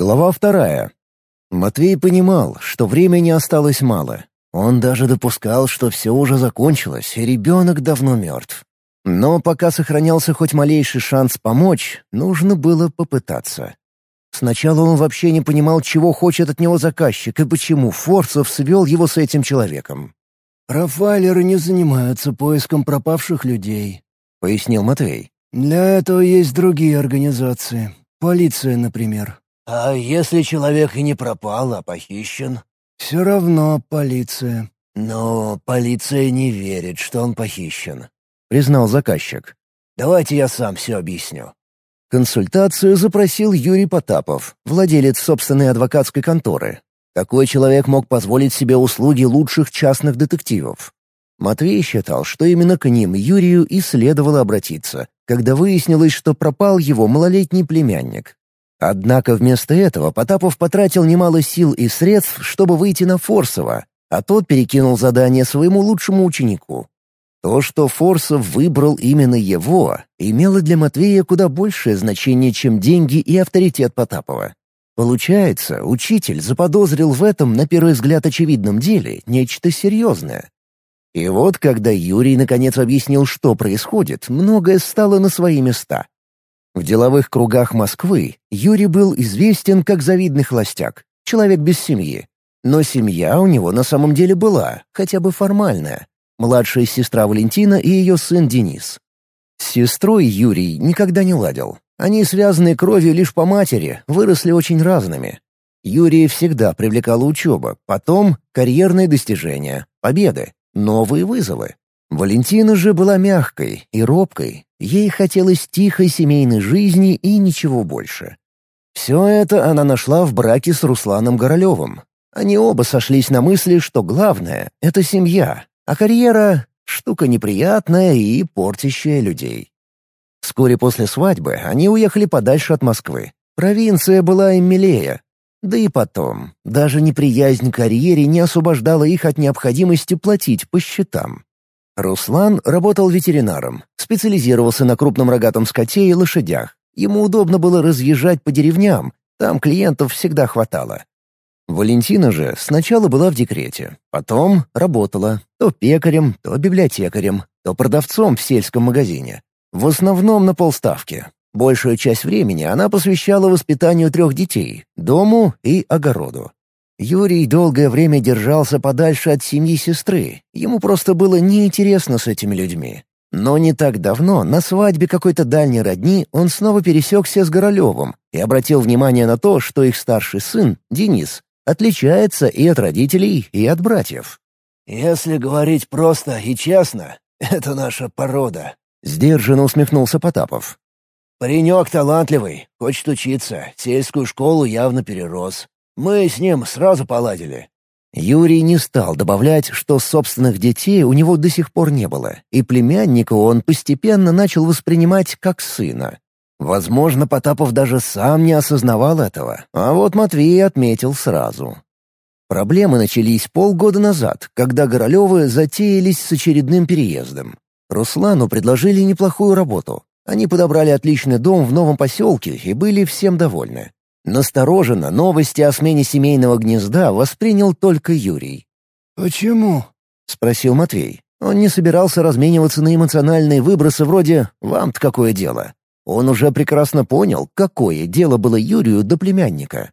Глава вторая. Матвей понимал, что времени осталось мало. Он даже допускал, что все уже закончилось, и ребенок давно мертв. Но пока сохранялся хоть малейший шанс помочь, нужно было попытаться. Сначала он вообще не понимал, чего хочет от него заказчик и почему Форцев свел его с этим человеком. «Профайлеры не занимаются поиском пропавших людей», — пояснил Матвей. «Для этого есть другие организации. Полиция, например. «А если человек и не пропал, а похищен?» «Все равно полиция». «Но полиция не верит, что он похищен», — признал заказчик. «Давайте я сам все объясню». Консультацию запросил Юрий Потапов, владелец собственной адвокатской конторы. Такой человек мог позволить себе услуги лучших частных детективов. Матвей считал, что именно к ним Юрию и следовало обратиться, когда выяснилось, что пропал его малолетний племянник. Однако вместо этого Потапов потратил немало сил и средств, чтобы выйти на Форсова, а тот перекинул задание своему лучшему ученику. То, что Форсов выбрал именно его, имело для Матвея куда большее значение, чем деньги и авторитет Потапова. Получается, учитель заподозрил в этом, на первый взгляд, очевидном деле нечто серьезное. И вот, когда Юрий наконец объяснил, что происходит, многое стало на свои места. В деловых кругах Москвы Юрий был известен как завидный холостяк, человек без семьи. Но семья у него на самом деле была, хотя бы формальная. Младшая сестра Валентина и ее сын Денис. С сестрой Юрий никогда не ладил. Они, связанные кровью лишь по матери, выросли очень разными. Юрия всегда привлекала учеба, потом карьерные достижения, победы, новые вызовы. Валентина же была мягкой и робкой, ей хотелось тихой семейной жизни и ничего больше. Все это она нашла в браке с Русланом Горолевым. Они оба сошлись на мысли, что главное — это семья, а карьера — штука неприятная и портящая людей. Вскоре после свадьбы они уехали подальше от Москвы. Провинция была им милее. Да и потом, даже неприязнь к карьере не освобождала их от необходимости платить по счетам. Руслан работал ветеринаром, специализировался на крупном рогатом скоте и лошадях. Ему удобно было разъезжать по деревням, там клиентов всегда хватало. Валентина же сначала была в декрете, потом работала то пекарем, то библиотекарем, то продавцом в сельском магазине. В основном на полставки. Большую часть времени она посвящала воспитанию трех детей, дому и огороду. Юрий долгое время держался подальше от семьи сестры. Ему просто было неинтересно с этими людьми. Но не так давно, на свадьбе какой-то дальней родни, он снова пересекся с Горолевым и обратил внимание на то, что их старший сын, Денис, отличается и от родителей, и от братьев. «Если говорить просто и честно, это наша порода», — сдержанно усмехнулся Потапов. «Паренек талантливый, хочет учиться, сельскую школу явно перерос. Мы с ним сразу поладили». Юрий не стал добавлять, что собственных детей у него до сих пор не было, и племянника он постепенно начал воспринимать как сына. Возможно, Потапов даже сам не осознавал этого, а вот Матвей отметил сразу. Проблемы начались полгода назад, когда Горолевы затеялись с очередным переездом. Руслану предложили неплохую работу. Они подобрали отличный дом в новом поселке и были всем довольны. Настороженно новости о смене семейного гнезда воспринял только Юрий. «Почему?» — спросил Матвей. Он не собирался размениваться на эмоциональные выбросы вроде «вам-то какое дело?». Он уже прекрасно понял, какое дело было Юрию до племянника.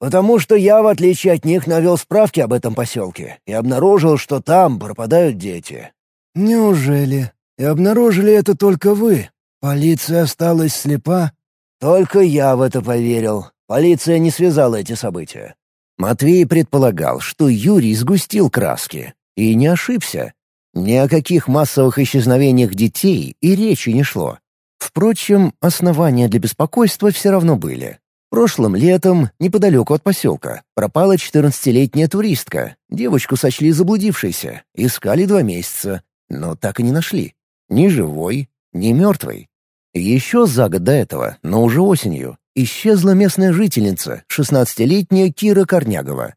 «Потому что я, в отличие от них, навел справки об этом поселке и обнаружил, что там пропадают дети». «Неужели? И обнаружили это только вы? Полиция осталась слепа?» «Только я в это поверил. Полиция не связала эти события. Матвей предполагал, что Юрий сгустил краски. И не ошибся. Ни о каких массовых исчезновениях детей и речи не шло. Впрочем, основания для беспокойства все равно были. Прошлым летом, неподалеку от поселка, пропала 14-летняя туристка. Девочку сочли заблудившейся, искали два месяца, но так и не нашли. Ни живой, ни мертвой. Еще за год до этого, но уже осенью, исчезла местная жительница, 16-летняя Кира Корнягова.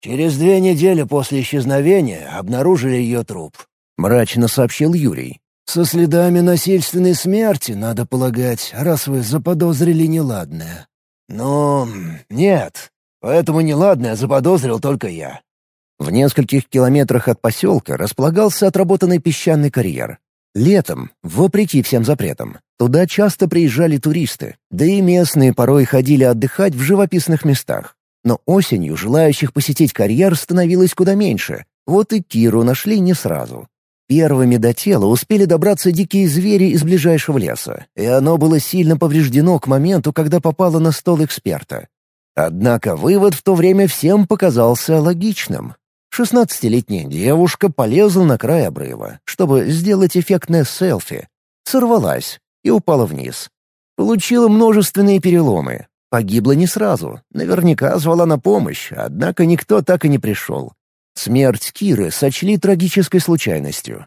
«Через две недели после исчезновения обнаружили ее труп», — мрачно сообщил Юрий. «Со следами насильственной смерти, надо полагать, раз вы заподозрили неладное». «Ну, нет. Поэтому неладное заподозрил только я». В нескольких километрах от поселка располагался отработанный песчаный карьер. Летом, вопреки всем запретам, туда часто приезжали туристы, да и местные порой ходили отдыхать в живописных местах. Но осенью желающих посетить карьер становилось куда меньше, вот и Киру нашли не сразу. Первыми до тела успели добраться дикие звери из ближайшего леса, и оно было сильно повреждено к моменту, когда попало на стол эксперта. Однако вывод в то время всем показался логичным. Шестнадцатилетняя девушка полезла на край обрыва, чтобы сделать эффектное селфи. Сорвалась и упала вниз. Получила множественные переломы. Погибла не сразу. Наверняка звала на помощь, однако никто так и не пришел. Смерть Киры сочли трагической случайностью.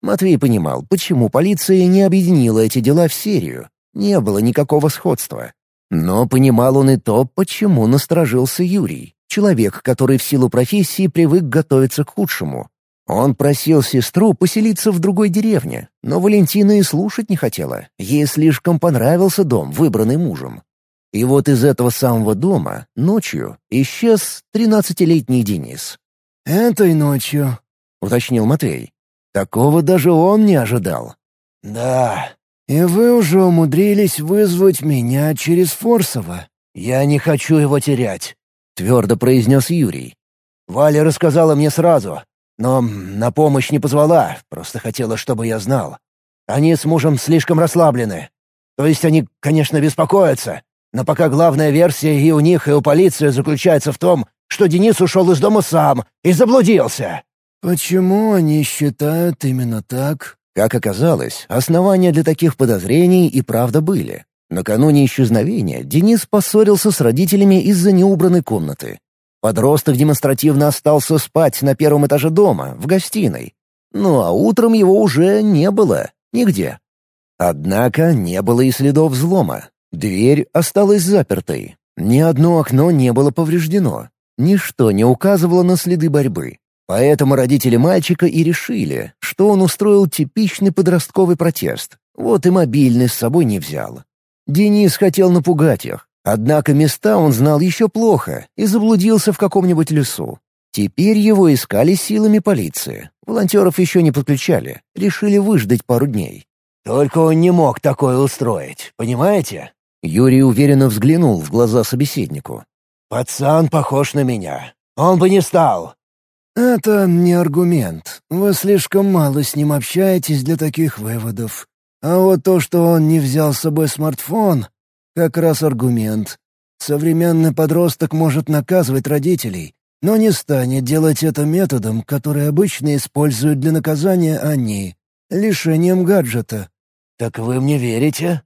Матвей понимал, почему полиция не объединила эти дела в серию. Не было никакого сходства. Но понимал он и то, почему насторожился Юрий, человек, который в силу профессии привык готовиться к худшему. Он просил сестру поселиться в другой деревне, но Валентина и слушать не хотела. Ей слишком понравился дом, выбранный мужем. И вот из этого самого дома ночью исчез тринадцатилетний Денис. «Этой ночью», — уточнил Матвей. Такого даже он не ожидал. «Да». «И вы уже умудрились вызвать меня через Форсова». «Я не хочу его терять», — твердо произнес Юрий. «Валя рассказала мне сразу, но на помощь не позвала, просто хотела, чтобы я знал. Они с мужем слишком расслаблены. То есть они, конечно, беспокоятся, но пока главная версия и у них, и у полиции заключается в том, что Денис ушел из дома сам и заблудился». «Почему они считают именно так?» Как оказалось, основания для таких подозрений и правда были. Накануне исчезновения Денис поссорился с родителями из-за неубранной комнаты. Подросток демонстративно остался спать на первом этаже дома, в гостиной. Ну а утром его уже не было. Нигде. Однако не было и следов взлома. Дверь осталась запертой. Ни одно окно не было повреждено. Ничто не указывало на следы борьбы. Поэтому родители мальчика и решили, что он устроил типичный подростковый протест. Вот и мобильный с собой не взял. Денис хотел напугать их, однако места он знал еще плохо и заблудился в каком-нибудь лесу. Теперь его искали силами полиции. Волонтеров еще не подключали, решили выждать пару дней. «Только он не мог такое устроить, понимаете?» Юрий уверенно взглянул в глаза собеседнику. «Пацан похож на меня. Он бы не стал». «Это не аргумент. Вы слишком мало с ним общаетесь для таких выводов. А вот то, что он не взял с собой смартфон, как раз аргумент. Современный подросток может наказывать родителей, но не станет делать это методом, который обычно используют для наказания они — лишением гаджета. «Так вы мне верите?»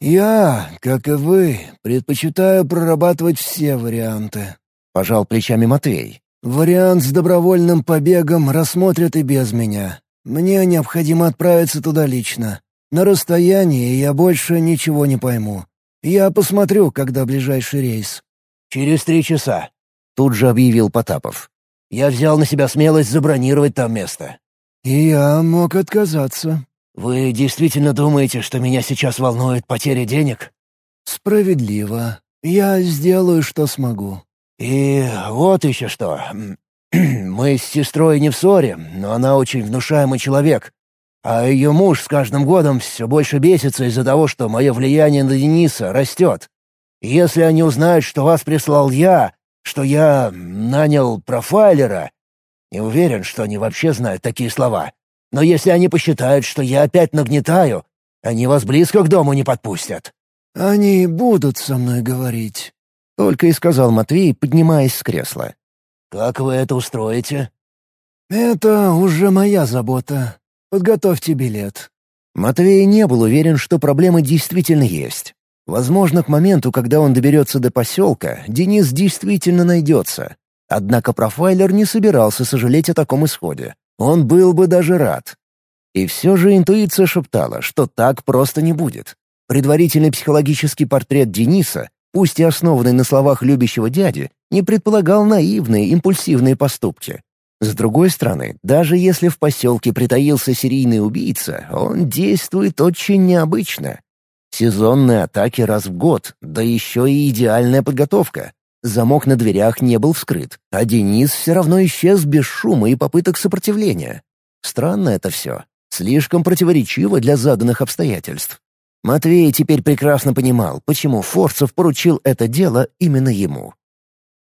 «Я, как и вы, предпочитаю прорабатывать все варианты», — пожал плечами Матвей. «Вариант с добровольным побегом рассмотрят и без меня. Мне необходимо отправиться туда лично. На расстоянии я больше ничего не пойму. Я посмотрю, когда ближайший рейс». «Через три часа», — тут же объявил Потапов. «Я взял на себя смелость забронировать там место». «И я мог отказаться», «Вы действительно думаете, что меня сейчас волнует потеря денег?» «Справедливо. Я сделаю, что смогу». «И вот еще что. Мы с сестрой не в ссоре, но она очень внушаемый человек. А ее муж с каждым годом все больше бесится из-за того, что мое влияние на Дениса растет. Если они узнают, что вас прислал я, что я нанял профайлера, не уверен, что они вообще знают такие слова, но если они посчитают, что я опять нагнетаю, они вас близко к дому не подпустят». «Они будут со мной говорить», — только и сказал Матвей, поднимаясь с кресла. «Как вы это устроите?» «Это уже моя забота. Подготовьте билет». Матвей не был уверен, что проблема действительно есть. Возможно, к моменту, когда он доберется до поселка, Денис действительно найдется. Однако профайлер не собирался сожалеть о таком исходе. Он был бы даже рад. И все же интуиция шептала, что так просто не будет. Предварительный психологический портрет Дениса, пусть и основанный на словах любящего дяди, не предполагал наивные, импульсивные поступки. С другой стороны, даже если в поселке притаился серийный убийца, он действует очень необычно. Сезонные атаки раз в год, да еще и идеальная подготовка. Замок на дверях не был вскрыт, а Денис все равно исчез без шума и попыток сопротивления. Странно это все. Слишком противоречиво для заданных обстоятельств. Матвей теперь прекрасно понимал, почему Форцев поручил это дело именно ему.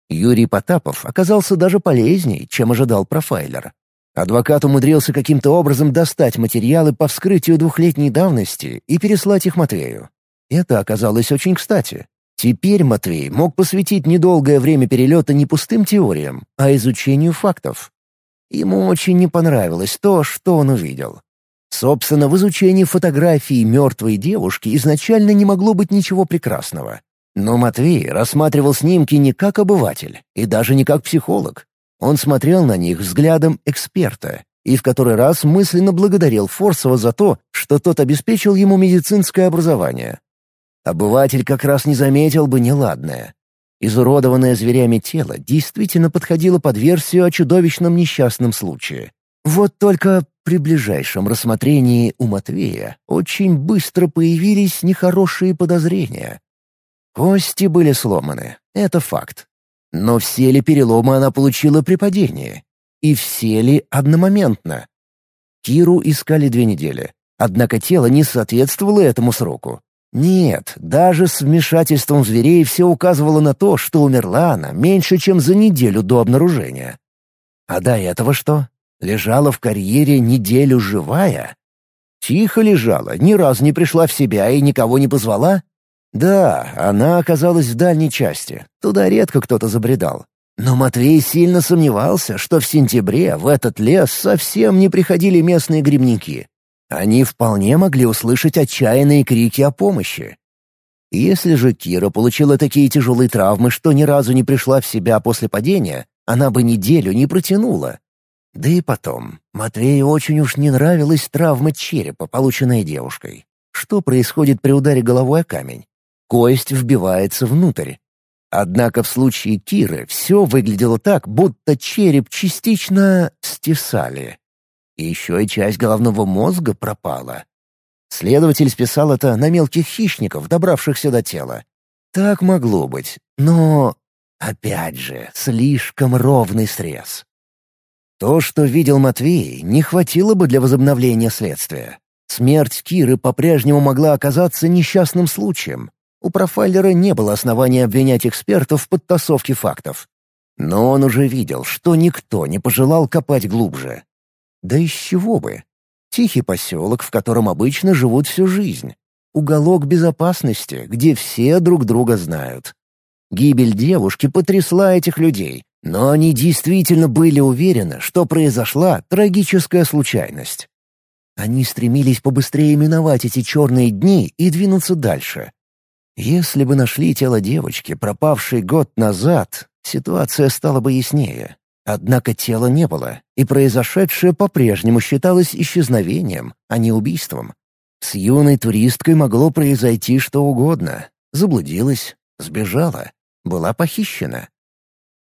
Юрий Потапов оказался даже полезней, чем ожидал профайлер. Адвокат умудрился каким-то образом достать материалы по вскрытию двухлетней давности и переслать их Матвею. Это оказалось очень кстати. Теперь Матвей мог посвятить недолгое время перелета не пустым теориям, а изучению фактов. Ему очень не понравилось то, что он увидел. Собственно, в изучении фотографии мертвой девушки изначально не могло быть ничего прекрасного. Но Матвей рассматривал снимки не как обыватель и даже не как психолог. Он смотрел на них взглядом эксперта и в который раз мысленно благодарил Форсова за то, что тот обеспечил ему медицинское образование. Обыватель как раз не заметил бы неладное. Изуродованное зверями тело действительно подходило под версию о чудовищном несчастном случае. Вот только при ближайшем рассмотрении у Матвея очень быстро появились нехорошие подозрения. Кости были сломаны, это факт. Но все ли переломы она получила при падении? И все ли одномоментно? Киру искали две недели, однако тело не соответствовало этому сроку. Нет, даже с вмешательством зверей все указывало на то, что умерла она меньше, чем за неделю до обнаружения. А до этого что? Лежала в карьере неделю живая? Тихо лежала, ни разу не пришла в себя и никого не позвала? Да, она оказалась в дальней части. Туда редко кто-то забредал. Но Матвей сильно сомневался, что в сентябре в этот лес совсем не приходили местные грибники. Они вполне могли услышать отчаянные крики о помощи. Если же Кира получила такие тяжелые травмы, что ни разу не пришла в себя после падения, она бы неделю не протянула. Да и потом, Матвею очень уж не нравилась травма черепа, полученная девушкой. Что происходит при ударе головой о камень? Кость вбивается внутрь. Однако в случае Киры все выглядело так, будто череп частично стесали. Еще и часть головного мозга пропала. Следователь списал это на мелких хищников, добравшихся до тела. Так могло быть, но... Опять же, слишком ровный срез. То, что видел Матвей, не хватило бы для возобновления следствия. Смерть Киры по-прежнему могла оказаться несчастным случаем, у профайлера не было основания обвинять экспертов в подтасовке фактов. Но он уже видел, что никто не пожелал копать глубже. Да из чего бы? Тихий поселок, в котором обычно живут всю жизнь. Уголок безопасности, где все друг друга знают. Гибель девушки потрясла этих людей, но они действительно были уверены, что произошла трагическая случайность. Они стремились побыстрее миновать эти черные дни и двинуться дальше. Если бы нашли тело девочки, пропавшей год назад, ситуация стала бы яснее. Однако тела не было, и произошедшее по-прежнему считалось исчезновением, а не убийством. С юной туристкой могло произойти что угодно. Заблудилась, сбежала, была похищена.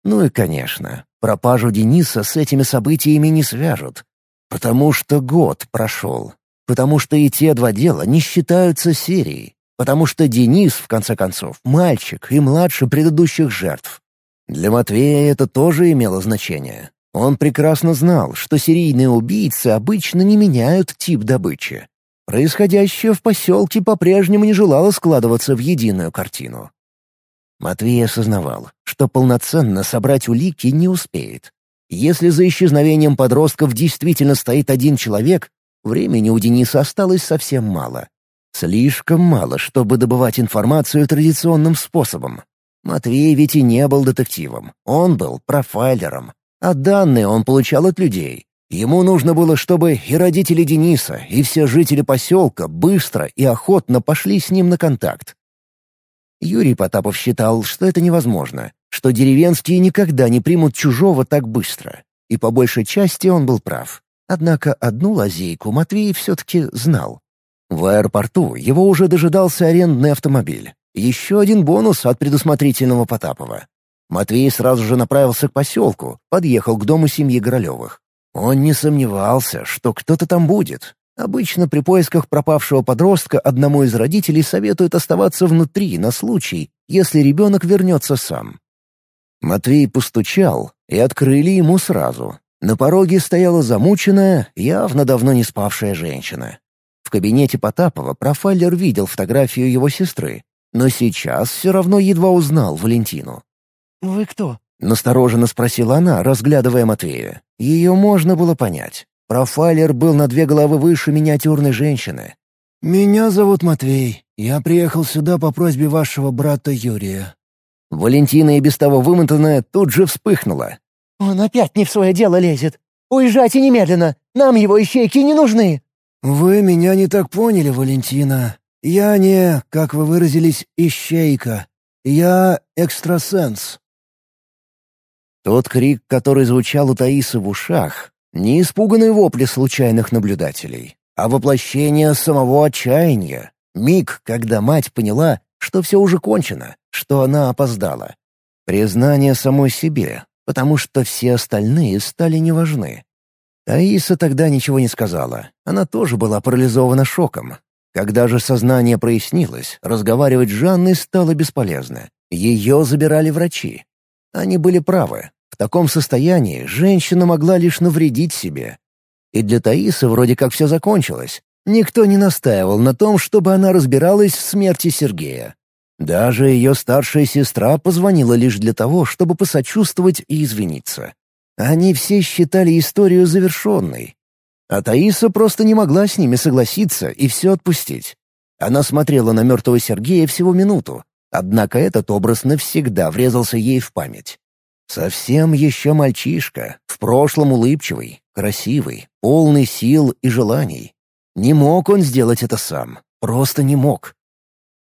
Ну и, конечно, пропажу Дениса с этими событиями не свяжут. Потому что год прошел. Потому что и те два дела не считаются серией потому что Денис, в конце концов, мальчик и младше предыдущих жертв. Для Матвея это тоже имело значение. Он прекрасно знал, что серийные убийцы обычно не меняют тип добычи. Происходящее в поселке по-прежнему не желало складываться в единую картину. Матвей осознавал, что полноценно собрать улики не успеет. Если за исчезновением подростков действительно стоит один человек, времени у Дениса осталось совсем мало. Слишком мало, чтобы добывать информацию традиционным способом. Матвей ведь и не был детективом, он был профайлером. А данные он получал от людей. Ему нужно было, чтобы и родители Дениса, и все жители поселка быстро и охотно пошли с ним на контакт. Юрий Потапов считал, что это невозможно, что деревенские никогда не примут чужого так быстро. И по большей части он был прав. Однако одну лазейку Матвей все-таки знал. В аэропорту его уже дожидался арендный автомобиль. Еще один бонус от предусмотрительного Потапова. Матвей сразу же направился к поселку, подъехал к дому семьи Горолевых. Он не сомневался, что кто-то там будет. Обычно при поисках пропавшего подростка одному из родителей советуют оставаться внутри на случай, если ребенок вернется сам. Матвей постучал, и открыли ему сразу. На пороге стояла замученная, явно давно не спавшая женщина. В кабинете Потапова профайлер видел фотографию его сестры, но сейчас все равно едва узнал Валентину. «Вы кто?» — настороженно спросила она, разглядывая Матвея. Ее можно было понять. Профайлер был на две головы выше миниатюрной женщины. «Меня зовут Матвей. Я приехал сюда по просьбе вашего брата Юрия». Валентина и без того вымотанная тут же вспыхнула. «Он опять не в свое дело лезет. Уезжайте немедленно. Нам его ищейки не нужны». «Вы меня не так поняли, Валентина. Я не, как вы выразились, ищейка. Я экстрасенс». Тот крик, который звучал у Таисы в ушах, не испуганные вопли случайных наблюдателей, а воплощение самого отчаяния. Миг, когда мать поняла, что все уже кончено, что она опоздала. Признание самой себе, потому что все остальные стали неважны. Таиса тогда ничего не сказала. Она тоже была парализована шоком. Когда же сознание прояснилось, разговаривать с Жанной стало бесполезно. Ее забирали врачи. Они были правы. В таком состоянии женщина могла лишь навредить себе. И для Таисы вроде как все закончилось. Никто не настаивал на том, чтобы она разбиралась в смерти Сергея. Даже ее старшая сестра позвонила лишь для того, чтобы посочувствовать и извиниться. Они все считали историю завершенной. А Таиса просто не могла с ними согласиться и все отпустить. Она смотрела на мертвого Сергея всего минуту, однако этот образ навсегда врезался ей в память. Совсем еще мальчишка, в прошлом улыбчивый, красивый, полный сил и желаний. Не мог он сделать это сам, просто не мог.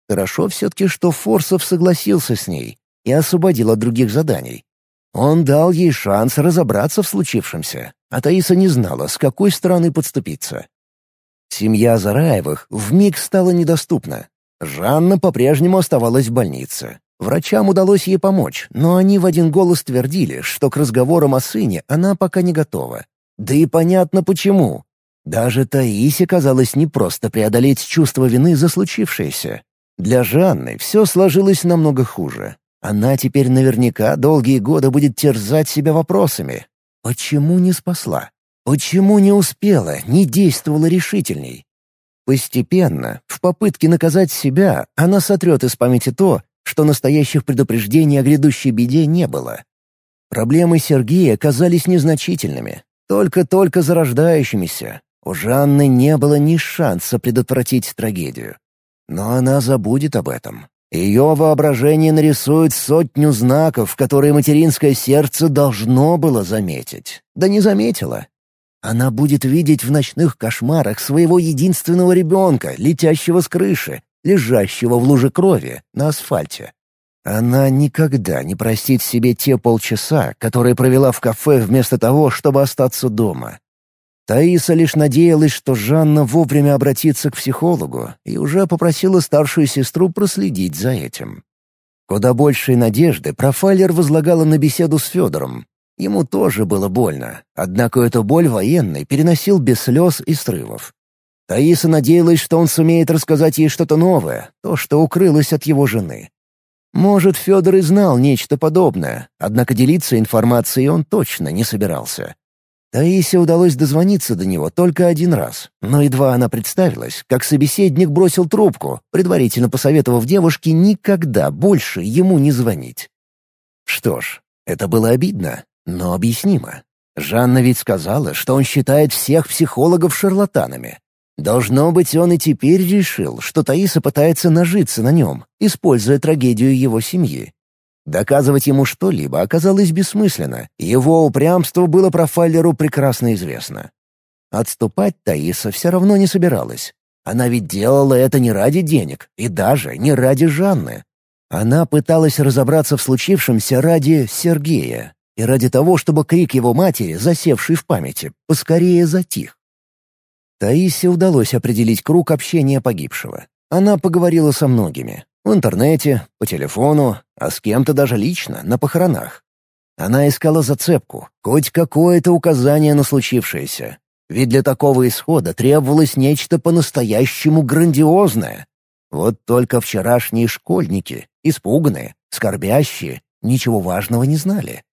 Хорошо все-таки, что Форсов согласился с ней и освободил от других заданий. Он дал ей шанс разобраться в случившемся, а Таиса не знала, с какой стороны подступиться. Семья Зараевых вмиг стала недоступна. Жанна по-прежнему оставалась в больнице, Врачам удалось ей помочь, но они в один голос твердили, что к разговорам о сыне она пока не готова. Да и понятно почему. Даже Таисе казалось непросто преодолеть чувство вины за случившееся. Для Жанны все сложилось намного хуже. Она теперь наверняка долгие годы будет терзать себя вопросами. Почему не спасла? Почему не успела, не действовала решительней? Постепенно, в попытке наказать себя, она сотрет из памяти то, что настоящих предупреждений о грядущей беде не было. Проблемы Сергея казались незначительными, только-только зарождающимися. У Жанны не было ни шанса предотвратить трагедию. Но она забудет об этом. Ее воображение нарисует сотню знаков, которые материнское сердце должно было заметить. Да не заметила. Она будет видеть в ночных кошмарах своего единственного ребенка, летящего с крыши, лежащего в луже крови на асфальте. Она никогда не простит себе те полчаса, которые провела в кафе вместо того, чтобы остаться дома. Таиса лишь надеялась, что Жанна вовремя обратится к психологу и уже попросила старшую сестру проследить за этим. Куда большей надежды профайлер возлагала на беседу с Федором. Ему тоже было больно, однако эту боль военный переносил без слез и срывов. Таиса надеялась, что он сумеет рассказать ей что-то новое, то, что укрылось от его жены. Может, Федор и знал нечто подобное, однако делиться информацией он точно не собирался. Таисе удалось дозвониться до него только один раз, но едва она представилась, как собеседник бросил трубку, предварительно посоветовав девушке никогда больше ему не звонить. Что ж, это было обидно, но объяснимо. Жанна ведь сказала, что он считает всех психологов шарлатанами. Должно быть, он и теперь решил, что Таиса пытается нажиться на нем, используя трагедию его семьи. Доказывать ему что-либо оказалось бессмысленно, его упрямство было профайлеру прекрасно известно. Отступать Таиса все равно не собиралась. Она ведь делала это не ради денег и даже не ради Жанны. Она пыталась разобраться в случившемся ради Сергея и ради того, чтобы крик его матери, засевший в памяти, поскорее затих. Таисе удалось определить круг общения погибшего. Она поговорила со многими. В интернете, по телефону, а с кем-то даже лично, на похоронах. Она искала зацепку, хоть какое-то указание на случившееся. Ведь для такого исхода требовалось нечто по-настоящему грандиозное. Вот только вчерашние школьники, испуганные, скорбящие, ничего важного не знали.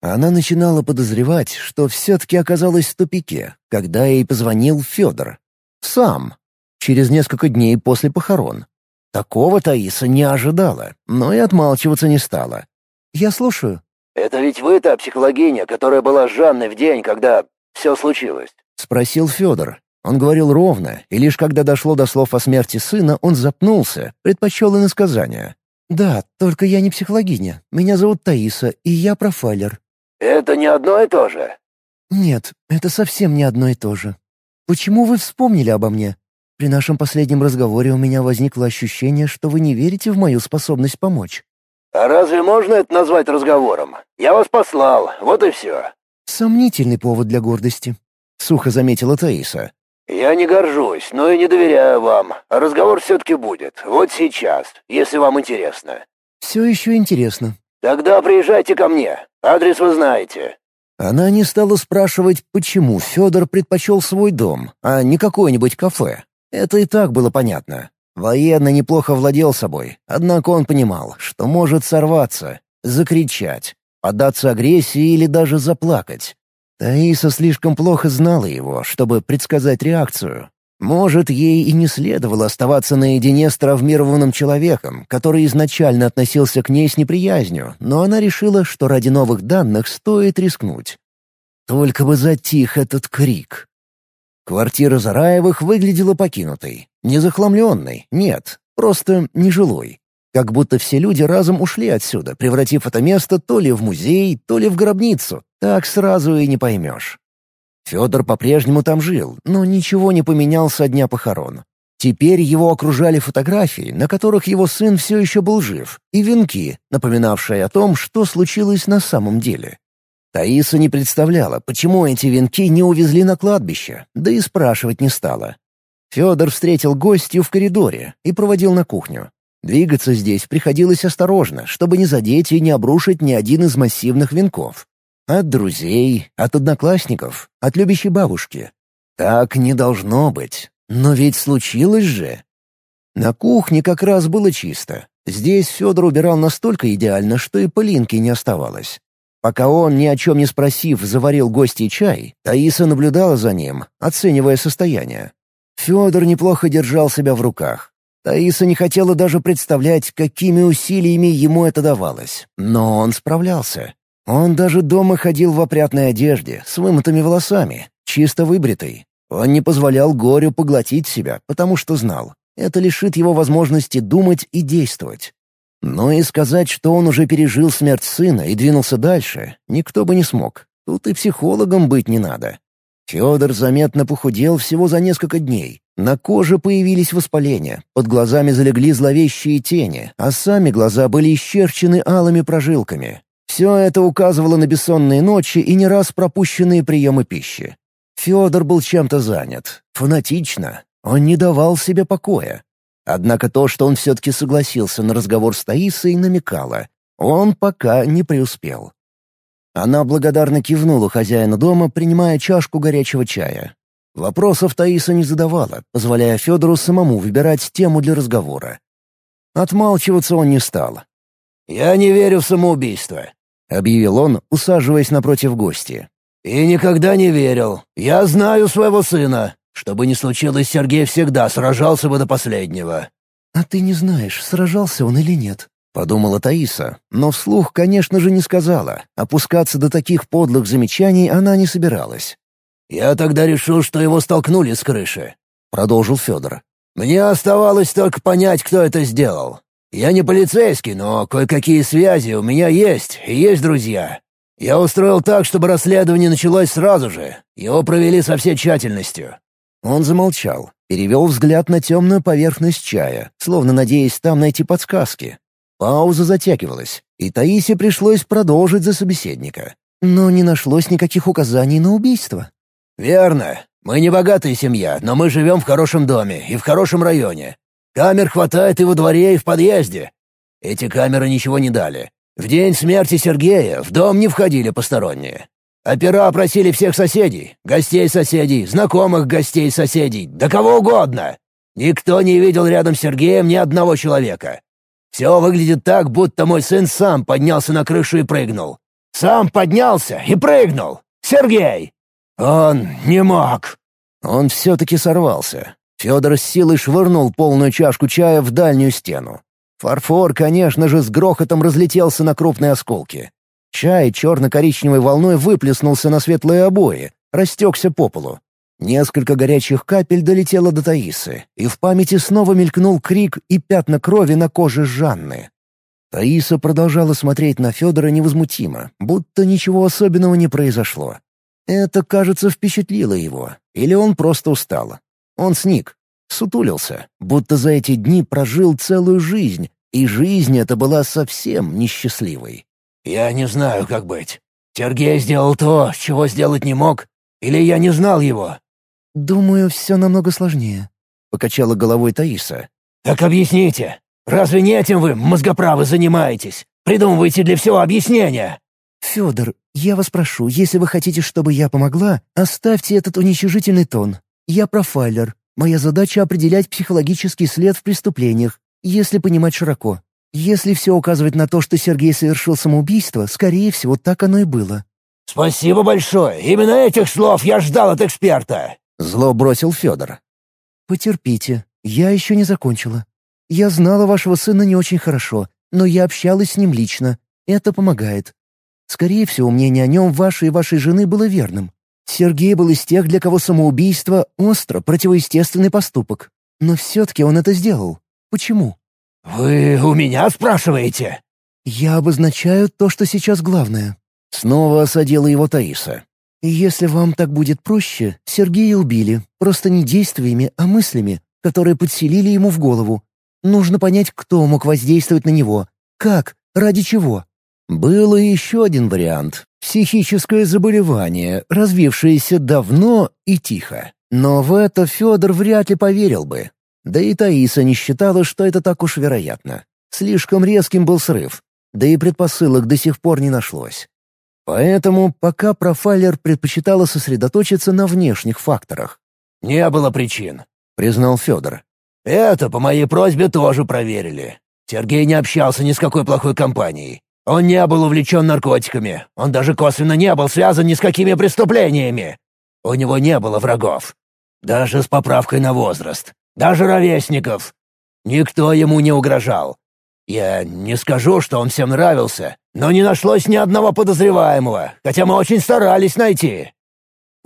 Она начинала подозревать, что все-таки оказалась в тупике, когда ей позвонил Федор. Сам. Через несколько дней после похорон. Такого Таиса не ожидала, но и отмалчиваться не стала. «Я слушаю». «Это ведь вы та психологиня, которая была с Жанной в день, когда все случилось?» — спросил Федор. Он говорил ровно, и лишь когда дошло до слов о смерти сына, он запнулся, предпочел иносказания. «Да, только я не психологиня. Меня зовут Таиса, и я профайлер. «Это не одно и то же?» «Нет, это совсем не одно и то же. Почему вы вспомнили обо мне? При нашем последнем разговоре у меня возникло ощущение, что вы не верите в мою способность помочь». «А разве можно это назвать разговором? Я вас послал, вот и все». «Сомнительный повод для гордости», — сухо заметила Таиса. «Я не горжусь, но и не доверяю вам. Разговор все-таки будет. Вот сейчас, если вам интересно». «Все еще интересно». «Тогда приезжайте ко мне. Адрес вы знаете». Она не стала спрашивать, почему Федор предпочел свой дом, а не какое-нибудь кафе. Это и так было понятно. Военный неплохо владел собой, однако он понимал, что может сорваться, закричать, поддаться агрессии или даже заплакать. Таиса слишком плохо знала его, чтобы предсказать реакцию, может, ей и не следовало оставаться наедине с травмированным человеком, который изначально относился к ней с неприязнью, но она решила, что ради новых данных стоит рискнуть. Только бы затих этот крик. Квартира Зараевых выглядела покинутой. Не захламленной, нет, просто нежилой. Как будто все люди разом ушли отсюда, превратив это место то ли в музей, то ли в гробницу. Так сразу и не поймешь. Федор по-прежнему там жил, но ничего не поменял со дня похорон. Теперь его окружали фотографии, на которых его сын все еще был жив, и венки, напоминавшие о том, что случилось на самом деле. Таиса не представляла, почему эти венки не увезли на кладбище, да и спрашивать не стала. Федор встретил гостью в коридоре и проводил на кухню. Двигаться здесь приходилось осторожно, чтобы не задеть и не обрушить ни один из массивных венков. От друзей, от одноклассников, от любящей бабушки. Так не должно быть. Но ведь случилось же. На кухне как раз было чисто. Здесь Федор убирал настолько идеально, что и пылинки не оставалось. Пока он, ни о чем не спросив, заварил гостей чай, Таиса наблюдала за ним, оценивая состояние. Федор неплохо держал себя в руках. Таиса не хотела даже представлять, какими усилиями ему это давалось. Но он справлялся. Он даже дома ходил в опрятной одежде, с вымытыми волосами, чисто выбритый. Он не позволял горю поглотить себя, потому что знал, это лишит его возможности думать и действовать. Но и сказать, что он уже пережил смерть сына и двинулся дальше, никто бы не смог. Тут и психологом быть не надо. Федор заметно похудел всего за несколько дней. На коже появились воспаления, под глазами залегли зловещие тени, а сами глаза были исчерчены алыми прожилками. Все это указывало на бессонные ночи и не раз пропущенные приемы пищи. Федор был чем-то занят, фанатично. Он не давал себе покоя. Однако то, что он все-таки согласился на разговор с Таисой, намекало. Он пока не преуспел. Она благодарно кивнула хозяину дома, принимая чашку горячего чая. Вопросов Таиса не задавала, позволяя Федору самому выбирать тему для разговора. Отмалчиваться он не стал. «Я не верю в самоубийство», — объявил он, усаживаясь напротив гостя. «И никогда не верил. Я знаю своего сына. Что бы ни случилось, Сергей всегда сражался бы до последнего». «А ты не знаешь, сражался он или нет», — подумала Таиса, но вслух, конечно же, не сказала. Опускаться до таких подлых замечаний она не собиралась. «Я тогда решил, что его столкнули с крыши», — продолжил Федор. «Мне оставалось только понять, кто это сделал. Я не полицейский, но кое-какие связи у меня есть, и есть друзья. Я устроил так, чтобы расследование началось сразу же. Его провели со всей тщательностью». Он замолчал, перевел взгляд на темную поверхность чая, словно надеясь там найти подсказки. Пауза затягивалась, и Таисе пришлось продолжить за собеседника. Но не нашлось никаких указаний на убийство. «Верно. Мы не богатая семья, но мы живем в хорошем доме и в хорошем районе. Камер хватает и во дворе, и в подъезде. Эти камеры ничего не дали. В день смерти Сергея в дом не входили посторонние. Опера опросили всех соседей, гостей соседей, знакомых гостей соседей, да кого угодно. Никто не видел рядом с Сергеем ни одного человека. Все выглядит так, будто мой сын сам поднялся на крышу и прыгнул. Сам поднялся и прыгнул. Сергей! Он не мог. Он все-таки сорвался. Федор с силой швырнул полную чашку чая в дальнюю стену. Фарфор, конечно же, с грохотом разлетелся на крупные осколки. Чай черно-коричневой волной выплеснулся на светлые обои, растекся по полу. Несколько горячих капель долетело до Таисы, и в памяти снова мелькнул крик и пятна крови на коже Жанны. Таиса продолжала смотреть на Федора невозмутимо, будто ничего особенного не произошло. Это, кажется, впечатлило его. Или он просто устал. Он сник, сутулился, будто за эти дни прожил целую жизнь, и жизнь эта была совсем несчастливой. «Я не знаю, как быть. Сергей сделал то, чего сделать не мог, или я не знал его?» «Думаю, все намного сложнее», — покачала головой Таиса. «Так объясните. Разве не этим вы, мозгоправы, занимаетесь? Придумываете для всего объяснения?» «Федор, я вас прошу, если вы хотите, чтобы я помогла, оставьте этот уничижительный тон. Я профайлер. Моя задача — определять психологический след в преступлениях, если понимать широко. Если все указывает на то, что Сергей совершил самоубийство, скорее всего, так оно и было». «Спасибо большое. Именно этих слов я ждал от эксперта!» — зло бросил Федор. «Потерпите. Я еще не закончила. Я знала вашего сына не очень хорошо, но я общалась с ним лично. Это помогает. Скорее всего, мнение о нем вашей и вашей жены было верным. Сергей был из тех, для кого самоубийство — остро противоестественный поступок. Но все-таки он это сделал. Почему? «Вы у меня спрашиваете?» «Я обозначаю то, что сейчас главное». Снова осадила его Таиса. «Если вам так будет проще, Сергея убили, просто не действиями, а мыслями, которые подселили ему в голову. Нужно понять, кто мог воздействовать на него, как, ради чего. Был и еще один вариант — психическое заболевание, развившееся давно и тихо. Но в это Федор вряд ли поверил бы. Да и Таиса не считала, что это так уж вероятно. Слишком резким был срыв, да и предпосылок до сих пор не нашлось. Поэтому пока профайлер предпочитала сосредоточиться на внешних факторах. «Не было причин», — признал Федор. «Это по моей просьбе тоже проверили. Сергей не общался ни с какой плохой компанией. Он не был увлечен наркотиками. Он даже косвенно не был связан ни с какими преступлениями. У него не было врагов. Даже с поправкой на возраст. Даже ровесников. Никто ему не угрожал. Я не скажу, что он всем нравился, но не нашлось ни одного подозреваемого, хотя мы очень старались найти».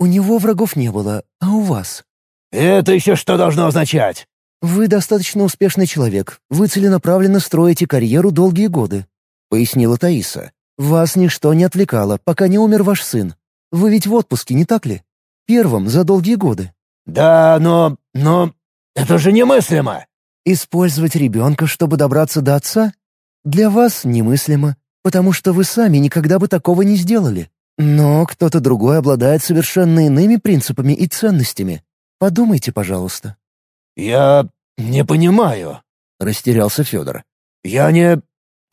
«У него врагов не было, а у вас?» «Это еще что должно означать?» «Вы достаточно успешный человек. Вы целенаправленно строите карьеру долгие годы. — пояснила Таиса. «Вас ничто не отвлекало, пока не умер ваш сын. Вы ведь в отпуске, не так ли? Первым за долгие годы». «Да, но... но... это же немыслимо!» «Использовать ребенка, чтобы добраться до отца? Для вас немыслимо, потому что вы сами никогда бы такого не сделали. Но кто-то другой обладает совершенно иными принципами и ценностями. Подумайте, пожалуйста». «Я не понимаю», — растерялся Федор. «Я не...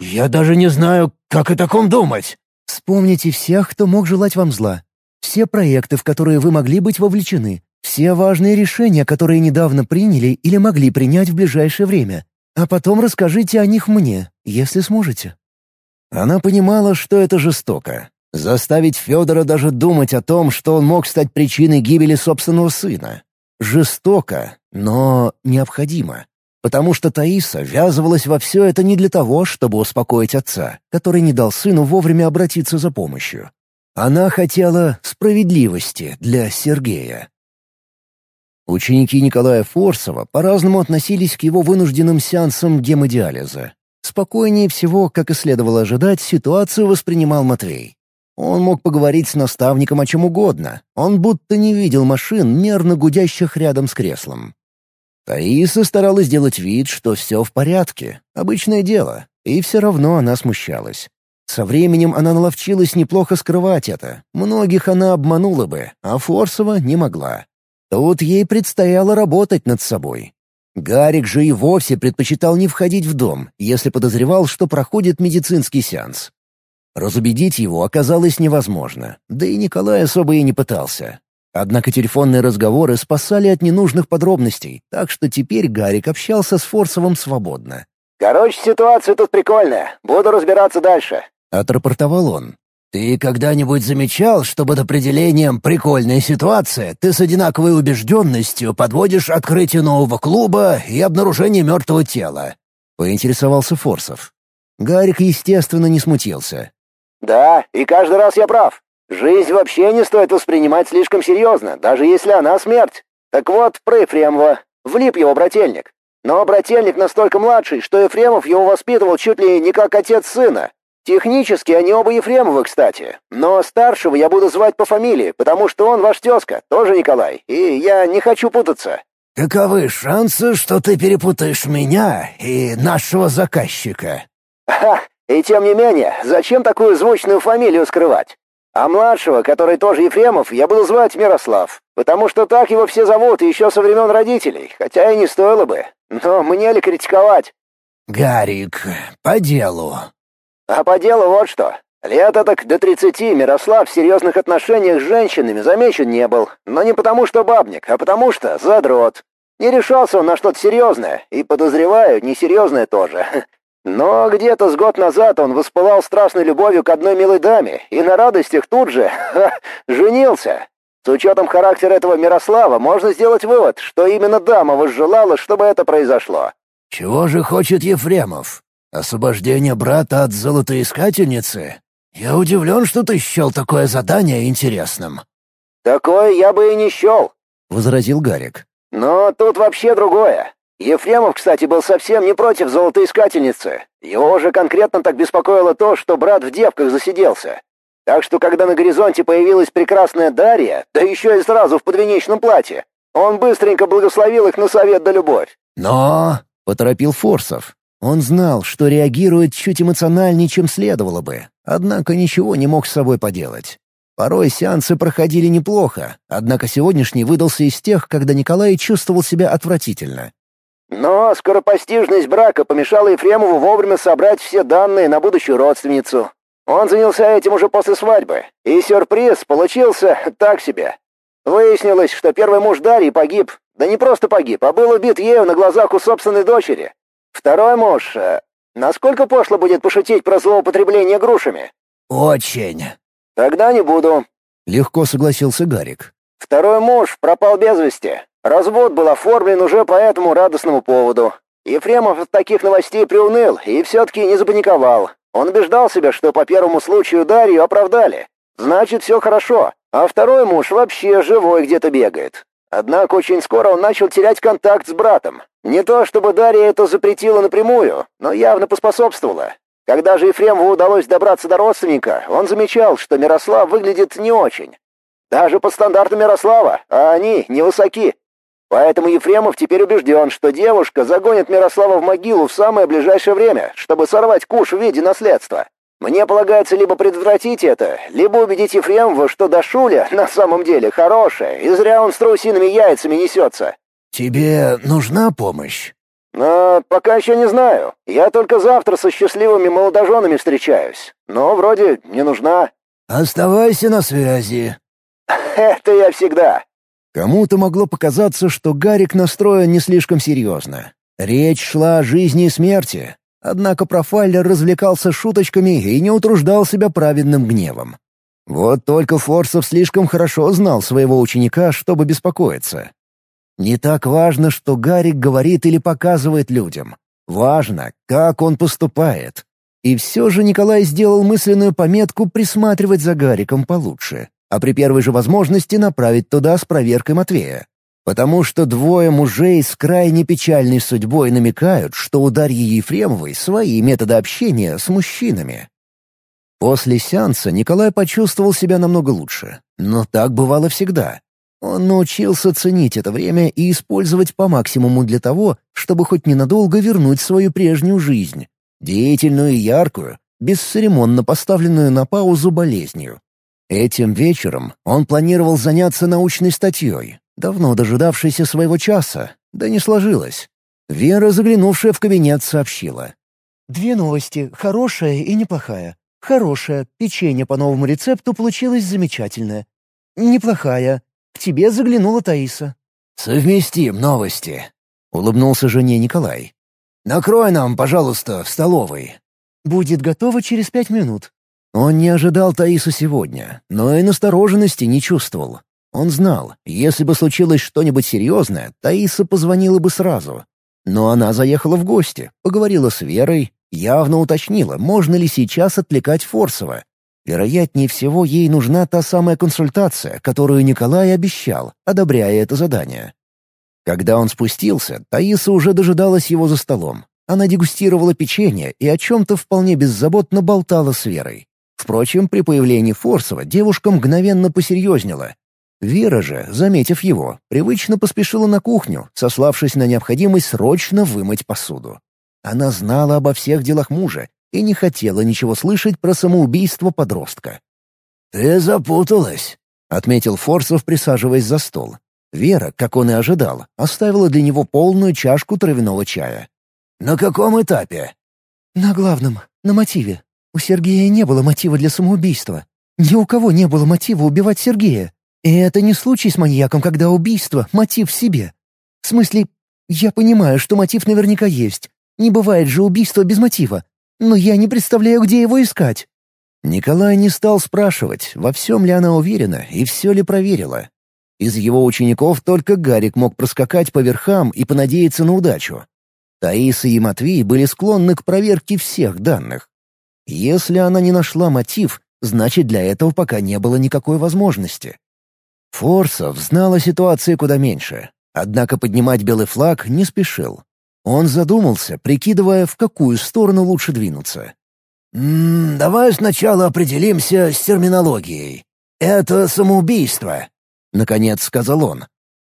«Я даже не знаю, как о таком думать». «Вспомните всех, кто мог желать вам зла. Все проекты, в которые вы могли быть вовлечены. Все важные решения, которые недавно приняли или могли принять в ближайшее время. А потом расскажите о них мне, если сможете». Она понимала, что это жестоко. Заставить Федора даже думать о том, что он мог стать причиной гибели собственного сына. Жестоко, но необходимо потому что Таиса ввязывалась во все это не для того, чтобы успокоить отца, который не дал сыну вовремя обратиться за помощью. Она хотела справедливости для Сергея. Ученики Николая Форсова по-разному относились к его вынужденным сеансам гемодиализа. Спокойнее всего, как и следовало ожидать, ситуацию воспринимал Матвей. Он мог поговорить с наставником о чем угодно. Он будто не видел машин, мерно гудящих рядом с креслом. Таиса старалась сделать вид, что все в порядке, обычное дело, и все равно она смущалась. Со временем она наловчилась неплохо скрывать это. Многих она обманула бы, а Форсова не могла. Тут ей предстояло работать над собой. Гарик же и вовсе предпочитал не входить в дом, если подозревал, что проходит медицинский сеанс. Разубедить его оказалось невозможно, да и Николай особо и не пытался. Однако телефонные разговоры спасали от ненужных подробностей, так что теперь Гарик общался с Форсовым свободно. «Короче, ситуация тут прикольная. Буду разбираться дальше», — отрапортовал он. «Ты когда-нибудь замечал, что под определением «прикольная ситуация» ты с одинаковой убежденностью подводишь открытие нового клуба и обнаружение мертвого тела?» — поинтересовался Форсов. Гарик, естественно, не смутился. «Да, и каждый раз я прав. Жизнь вообще не стоит воспринимать слишком серьезно, даже если она смерть. Так вот, про Ефремова. Влип его брательник. Но брательник настолько младший, что Ефремов его воспитывал чуть ли не как отец сына. Технически они оба Ефремовы, кстати. Но старшего я буду звать по фамилии, потому что он ваш тезка, тоже Николай, и я не хочу путаться». «Каковы шансы, что ты перепутаешь меня и нашего заказчика?» «Ха! И тем не менее, зачем такую звучную фамилию скрывать? А младшего, который тоже Ефремов, я буду звать Мирослав, потому что так его все зовут еще со времен родителей, хотя и не стоило бы. Но мне ли критиковать? «Гарик, по делу». «А по делу вот что. Лет так до тридцати Мирослав в серьезных отношениях с женщинами замечен не был, но не потому что бабник, а потому что задрот. Не решался он на что-то серьезное, и, подозреваю, несерьезное тоже. Но где-то с год назад он воспылал страстной любовью к одной милой даме и на радостях тут же женился. С учетом характера этого Мирослава можно сделать вывод, что именно дама возжелала, чтобы это произошло. «Чего же хочет Ефремов? Освобождение брата от золотоискательницы? Я удивлен, что ты счел такое задание интересным». «Такое я бы и не счел», — возразил Гарик. «Но тут вообще другое. Ефремов, кстати, был совсем не против золотоискательницы. Его же конкретно так беспокоило то, что брат в девках засиделся. Так что, когда на горизонте появилась прекрасная Дарья, да еще и сразу в подвенечном платье, он быстренько благословил их на совет да любовь. «Но...» — поторопил Форсов. Он знал, что реагирует чуть эмоциональнее, чем следовало бы, однако ничего не мог с собой поделать. Порой сеансы проходили неплохо, однако сегодняшний выдался из тех, когда Николай чувствовал себя отвратительно. Но скоропостижность брака помешала Ефремову вовремя собрать все данные на будущую родственницу. Он занялся этим уже после свадьбы, и сюрприз получился так себе. Выяснилось, что первый муж Дарьи погиб. Да не просто погиб, а был убит ею на глазах у собственной дочери. Второй муж... Э, насколько пошло будет пошутить про злоупотребление грушами? «Очень». «Тогда не буду», — легко согласился Гарик. «Второй муж пропал без вести. Развод был оформлен уже по этому радостному поводу. Ефремов от таких новостей приуныл и все-таки не запаниковал. Он убеждал себя, что по первому случаю Дарью оправдали. Значит, все хорошо. А второй муж вообще живой где-то бегает. Однако очень скоро он начал терять контакт с братом. Не то чтобы Дарья это запретила напрямую, но явно поспособствовала. Когда же Ефремову удалось добраться до родственника, он замечал, что Мирослав выглядит не очень. Даже по стандартам Мирослава, а они невысоки. Поэтому Ефремов теперь убежден, что девушка загонит Мирослава в могилу в самое ближайшее время, чтобы сорвать куш в виде наследства. Мне полагается либо предотвратить это, либо убедить Ефремова, что Дашуля на самом деле хорошая, и зря он с трусиными яйцами несется. «Тебе нужна помощь?» «Но пока еще не знаю. Я только завтра со счастливыми молодоженами встречаюсь. Но вроде не нужна». «Оставайся на связи». «Это я всегда. Кому-то могло показаться, что Гарик настроен не слишком серьезно. Речь шла о жизни и смерти. Однако профайлер развлекался шуточками и не утруждал себя праведным гневом. Вот только Форсов слишком хорошо знал своего ученика, чтобы беспокоиться. Не так важно, что Гарик говорит или показывает людям. Важно, как он поступает. И все же Николай сделал мысленную пометку присматривать за Гариком получше а при первой же возможности направить туда с проверкой Матвея. Потому что двое мужей с крайне печальной судьбой намекают, что у Дарьи Ефремовой свои методы общения с мужчинами. После сеанса Николай почувствовал себя намного лучше, но так бывало всегда. Он научился ценить это время и использовать по максимуму для того, чтобы хоть ненадолго вернуть свою прежнюю жизнь, деятельную и яркую, бесцеремонно поставленную на паузу болезнью. Этим вечером он планировал заняться научной статьей, давно дожидавшейся своего часа, да не сложилось. Вера, заглянувшая в кабинет, сообщила. «Две новости, хорошая и неплохая. Хорошая, печенье по новому рецепту получилось замечательное. Неплохая. К тебе заглянула Таиса. «Совместим новости», — улыбнулся жене Николай. «Накрой нам, пожалуйста, в столовой». «Будет готово через пять минут». Он не ожидал Таису сегодня, но и настороженности не чувствовал. Он знал, если бы случилось что-нибудь серьезное, Таиса позвонила бы сразу. Но она заехала в гости, поговорила с Верой, явно уточнила, можно ли сейчас отвлекать Форсова. Вероятнее всего, ей нужна та самая консультация, которую Николай обещал, одобряя это задание. Когда он спустился, Таиса уже дожидалась его за столом. Она дегустировала печенье и о чем-то вполне беззаботно болтала с Верой. Впрочем, при появлении Форсова девушка мгновенно посерьезнела. Вера же, заметив его, привычно поспешила на кухню, сославшись на необходимость срочно вымыть посуду. Она знала обо всех делах мужа и не хотела ничего слышать про самоубийство подростка. «Ты запуталась», — отметил Форсов, присаживаясь за стол. Вера, как он и ожидал, оставила для него полную чашку травяного чая. «На каком этапе?» «На главном, на мотиве. У Сергея не было мотива для самоубийства. Ни у кого не было мотива убивать Сергея. И это не случай с маньяком, когда убийство — мотив в себе. В смысле, я понимаю, что мотив наверняка есть. Не бывает же убийства без мотива. Но я не представляю, где его искать». Николай не стал спрашивать, во всем ли она уверена и все ли проверила. Из его учеников только Гарик мог проскакать по верхам и понадеяться на удачу. Таиса и Матвей были склонны к проверке всех данных. Если она не нашла мотив, значит, для этого пока не было никакой возможности. Форсов знал о ситуации куда меньше, однако поднимать белый флаг не спешил. Он задумался, прикидывая, в какую сторону лучше двинуться. «М -м, «Давай сначала определимся с терминологией. Это самоубийство», — наконец сказал он.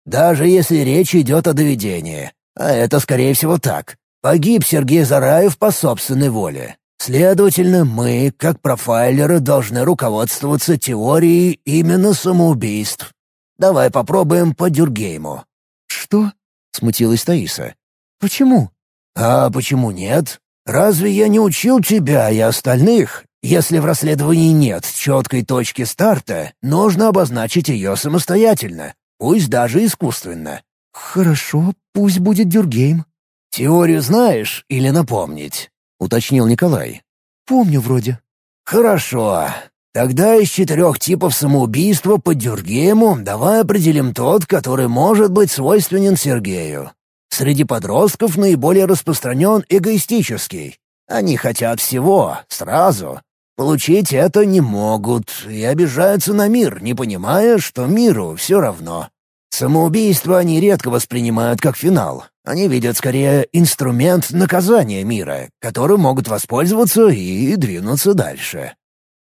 «Даже если речь идет о доведении, а это, скорее всего, так. Погиб Сергей Зараев по собственной воле. Следовательно, мы, как профайлеры, должны руководствоваться теорией именно самоубийств. Давай попробуем по Дюргейму». «Что?» — смутилась Таиса. «Почему?» «А почему нет? Разве я не учил тебя и остальных? Если в расследовании нет четкой точки старта, нужно обозначить ее самостоятельно, пусть даже искусственно». «Хорошо, пусть будет Дюргейм». «Теорию знаешь или напомнить?» — уточнил Николай. «Помню вроде». «Хорошо. Тогда из четырех типов самоубийства по Дюргейму давай определим тот, который может быть свойственен Сергею. Среди подростков наиболее распространен эгоистический. Они хотят всего, сразу. Получить это не могут и обижаются на мир, не понимая, что миру все равно. Самоубийство они редко воспринимают как финал. Они видят скорее инструмент наказания мира, которым могут воспользоваться и двинуться дальше.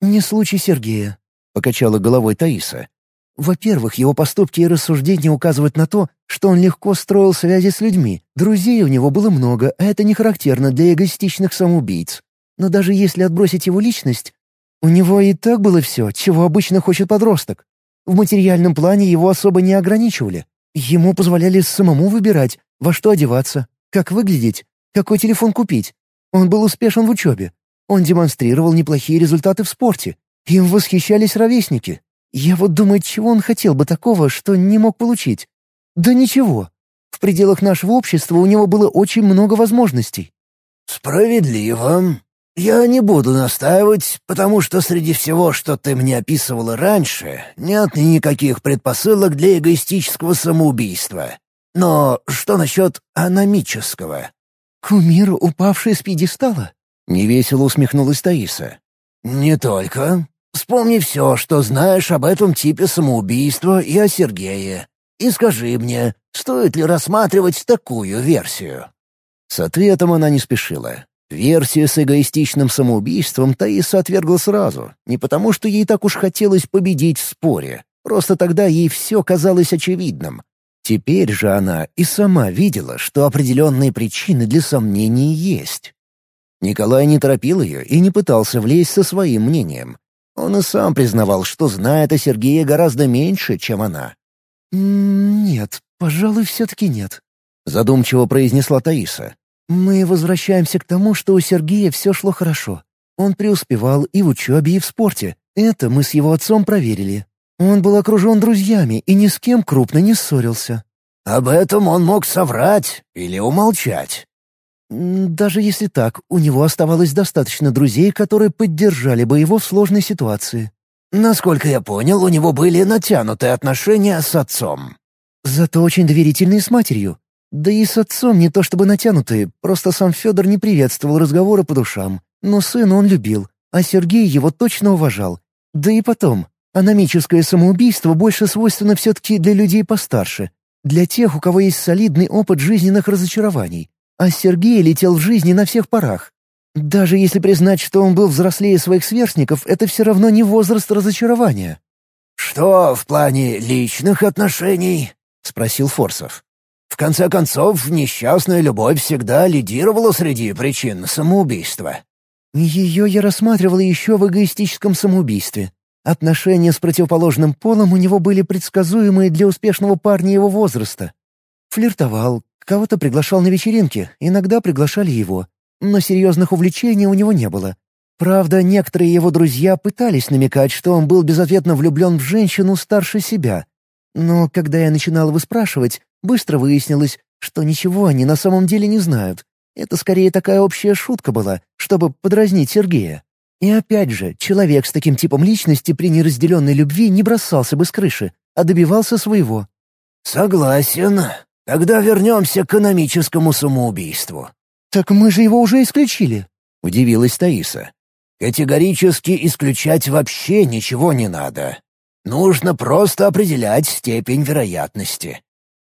«Не случай Сергея», — покачала головой Таиса. Во-первых, его поступки и рассуждения указывают на то, что он легко строил связи с людьми. Друзей у него было много, а это не характерно для эгоистичных самоубийц. Но даже если отбросить его личность, у него и так было все, чего обычно хочет подросток. В материальном плане его особо не ограничивали. Ему позволяли самому выбирать, во что одеваться, как выглядеть, какой телефон купить. Он был успешен в учебе. Он демонстрировал неплохие результаты в спорте. Им восхищались ровесники. Я вот думаю, чего он хотел бы такого, что не мог получить? Да ничего. В пределах нашего общества у него было очень много возможностей. «Справедливо. Я не буду настаивать, потому что среди всего, что ты мне описывала раньше, нет никаких предпосылок для эгоистического самоубийства. Но что насчет аномического?» «Кумир, упавший с пьедестала?» — невесело усмехнулась Таиса. «Не только. Вспомни все, что знаешь об этом типе самоубийства и о Сергее. И скажи мне, стоит ли рассматривать такую версию?» С ответом она не спешила. Версию с эгоистичным самоубийством Таиса отвергла сразу, не потому что ей так уж хотелось победить в споре. Просто тогда ей все казалось очевидным. Теперь же она и сама видела, что определенные причины для сомнений есть. Николай не торопил ее и не пытался влезть со своим мнением. Он и сам признавал, что знает о Сергее гораздо меньше, чем она. «Нет, пожалуй, все-таки нет», — задумчиво произнесла Таиса. «Мы возвращаемся к тому, что у Сергея все шло хорошо. Он преуспевал и в учебе, и в спорте. Это мы с его отцом проверили. Он был окружен друзьями и ни с кем крупно не ссорился. Об этом он мог соврать или умолчать. Даже если так, у него оставалось достаточно друзей, которые поддержали бы его в сложной ситуации. Насколько я понял, у него были натянутые отношения с отцом. Зато очень доверительные с матерью. Да и с отцом не то чтобы натянутые, просто сам Федор не приветствовал разговоры по душам. Но сына он любил, а Сергей его точно уважал. Да и потом, аномическое самоубийство больше свойственно все-таки для людей постарше, для тех, у кого есть солидный опыт жизненных разочарований. А Сергей летел в жизни на всех парах. Даже если признать, что он был взрослее своих сверстников, это все равно не возраст разочарования. «Что в плане личных отношений?» — спросил Форсов. «В конце концов, несчастная любовь всегда лидировала среди причин самоубийства. Ее я рассматривала еще в эгоистическом самоубийстве. Отношения с противоположным полом у него были предсказуемые для успешного парня его возраста. Флиртовал, кого-то приглашал на вечеринки, иногда приглашали его. Но серьезных увлечений у него не было. Правда, некоторые его друзья пытались намекать, что он был безответно влюблен в женщину старше себя. Но когда я начинала выспрашивать, быстро выяснилось, что ничего они на самом деле не знают, это скорее такая общая шутка была, чтобы подразнить Сергея. И опять же, человек с таким типом личности при неразделенной любви не бросался бы с крыши, а добивался своего. «Согласен. Тогда вернемся к экономическому самоубийству». «Так мы же его уже исключили», — удивилась Таиса. «Категорически исключать вообще ничего не надо. Нужно просто определять степень вероятности.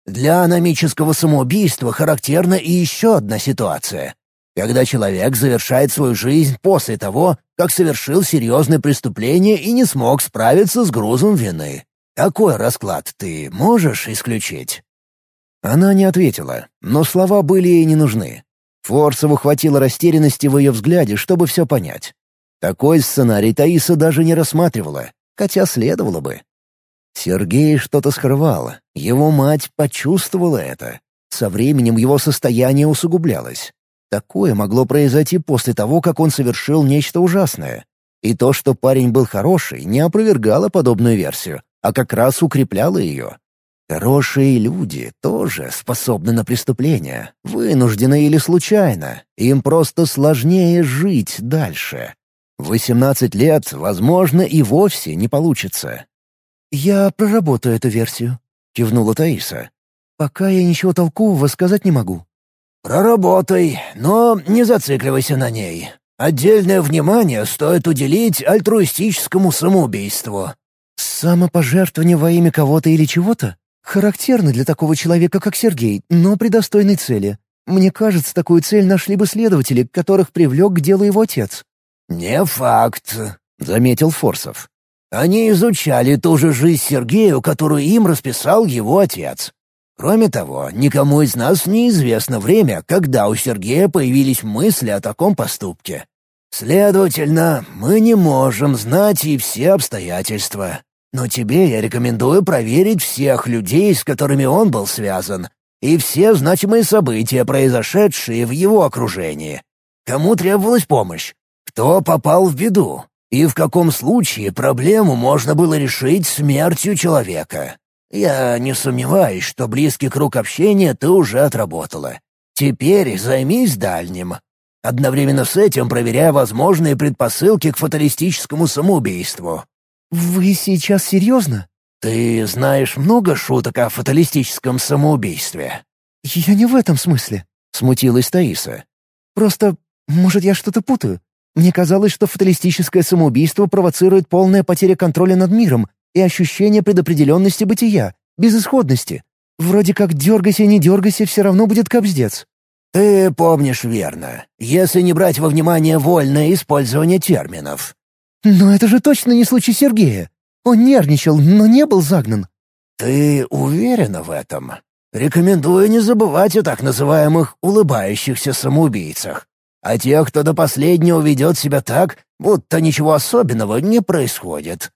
Для аномического самоубийства характерна и еще одна ситуация. Когда человек завершает свою жизнь после того, как совершил серьезное преступление и не смог справиться с грузом вины. Такой расклад ты можешь исключить?» Она не ответила, но слова были ей не нужны. Форсову хватило растерянности в ее взгляде, чтобы все понять. Такой сценарий Таиса даже не рассматривала, хотя следовало бы. Сергей что-то скрывал. Его мать почувствовала это. Со временем его состояние усугублялось. Такое могло произойти после того, как он совершил нечто ужасное. И то, что парень был хороший, не опровергало подобную версию, а как раз укрепляло ее. Хорошие люди тоже способны на преступления, вынужденно или случайно. Им просто сложнее жить дальше. В 18 лет, возможно, и вовсе не получится. «Я проработаю эту версию», — кивнула Таиса. «Пока я ничего толкового сказать не могу». «Проработай, но не зацикливайся на ней. Отдельное внимание стоит уделить альтруистическому самоубийству». «Самопожертвование во имя кого-то или чего-то? Характерно для такого человека, как Сергей, но при достойной цели. Мне кажется, такую цель нашли бы следователи, которых привлек к делу его отец». «Не факт», — заметил Форсов. Они изучали ту же жизнь Сергею, которую им расписал его отец. Кроме того, никому из нас не известно время, когда у Сергея появились мысли о таком поступке. Следовательно, мы не можем знать и все обстоятельства. Но тебе я рекомендую проверить всех людей, с которыми он был связан, и все значимые события, произошедшие в его окружении. Кому требовалась помощь? Кто попал в беду? И в каком случае проблему можно было решить смертью человека? Я не сомневаюсь, что близкий круг общения ты уже отработала. Теперь займись дальним. Одновременно с этим проверяя возможные предпосылки к фаталистическому самоубийству. «Вы сейчас серьезно?» «Ты знаешь много шуток о фаталистическом самоубийстве?» «Я не в этом смысле», — смутилась Таиса. «Просто, может, я что-то путаю? Мне казалось, что фаталистическое самоубийство провоцирует полная потеря контроля над миром и ощущение предопределенности бытия, безысходности. Вроде как дергайся, не дергайся, все равно будет кобздец. «Ты помнишь верно, если не брать во внимание вольное использование терминов». «Но это же точно не случай Сергея. Он нервничал, но не был загнан». «Ты уверена в этом? Рекомендую не забывать о так называемых улыбающихся самоубийцах а тех, кто до последнего ведет себя так, будто ничего особенного не происходит.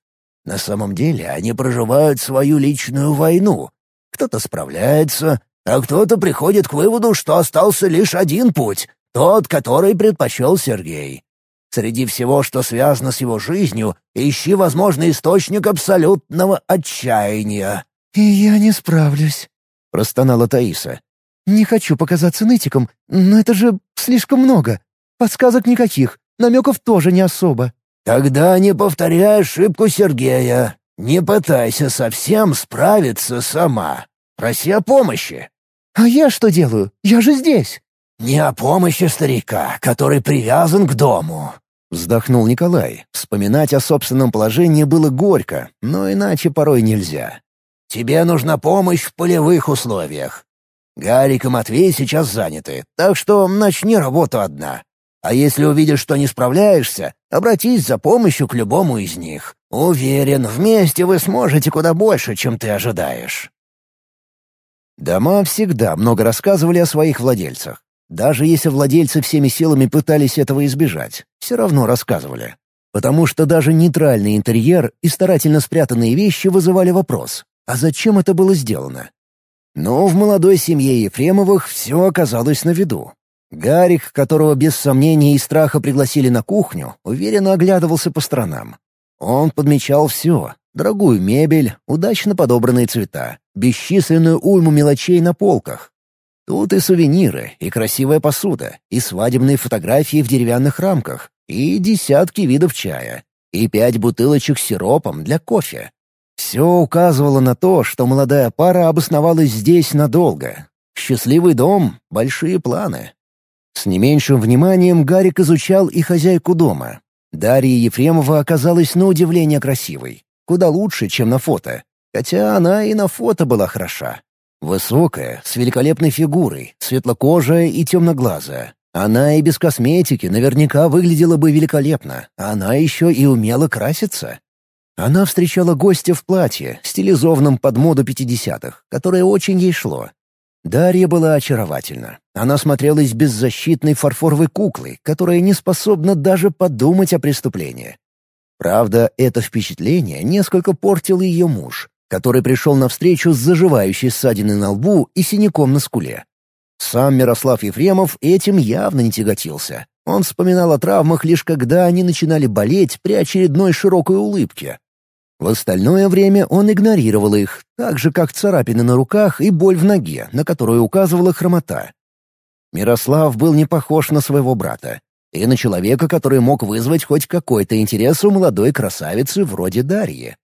На самом деле они проживают свою личную войну. Кто-то справляется, а кто-то приходит к выводу, что остался лишь один путь — тот, который предпочел Сергей. Среди всего, что связано с его жизнью, ищи возможный источник абсолютного отчаяния». «И я не справлюсь», — простонала Таиса. «Не хочу показаться нытиком, но это же слишком много. Подсказок никаких, намеков тоже не особо». «Тогда не повторяй ошибку Сергея. Не пытайся совсем справиться сама. Проси о помощи». «А я что делаю? Я же здесь». «Не о помощи старика, который привязан к дому. Вздохнул Николай. Вспоминать о собственном положении было горько, но иначе порой нельзя. «Тебе нужна помощь в полевых условиях. Гарик и Матвей сейчас заняты, так что начни работу одна. А если увидишь, что не справляешься, обратись за помощью к любому из них. Уверен, вместе вы сможете куда больше, чем ты ожидаешь». Дома всегда много рассказывали о своих владельцах. Даже если владельцы всеми силами пытались этого избежать, все равно рассказывали. Потому что даже нейтральный интерьер и старательно спрятанные вещи вызывали вопрос «А зачем это было сделано?». Но в молодой семье Ефремовых все оказалось на виду. Гарик, которого без сомнения и страха пригласили на кухню, уверенно оглядывался по сторонам. Он подмечал все — дорогую мебель, удачно подобранные цвета, бесчисленную уйму мелочей на полках, Тут и сувениры, и красивая посуда, и свадебные фотографии в деревянных рамках, и десятки видов чая, и пять бутылочек с сиропом для кофе. Все указывало на то, что молодая пара обосновалась здесь надолго. Счастливый дом — большие планы. С не меньшим вниманием Гарик изучал и хозяйку дома. Дарья Ефремова оказалась на удивление красивой. Куда лучше, чем на фото. Хотя она и на фото была хороша. Высокая, с великолепной фигурой, светлокожая и темноглазая. Она и без косметики наверняка выглядела бы великолепно, а она еще и умела краситься. Она встречала гостя в платье, стилизованном под моду пятидесятых, которое очень ей шло. Дарья была очаровательна. Она смотрелась беззащитной фарфоровой куклой, которая не способна даже подумать о преступлении. Правда, это впечатление несколько портил ее муж, который пришел навстречу с заживающей ссадиной на лбу и синяком на скуле. Сам Мирослав Ефремов этим явно не тяготился. Он вспоминал о травмах лишь когда они начинали болеть при очередной широкой улыбке. В остальное время он игнорировал их, так же, как царапины на руках и боль в ноге, на которую указывала хромота. Мирослав был не похож на своего брата и на человека, который мог вызвать хоть какой-то интерес у молодой красавицы вроде Дарьи.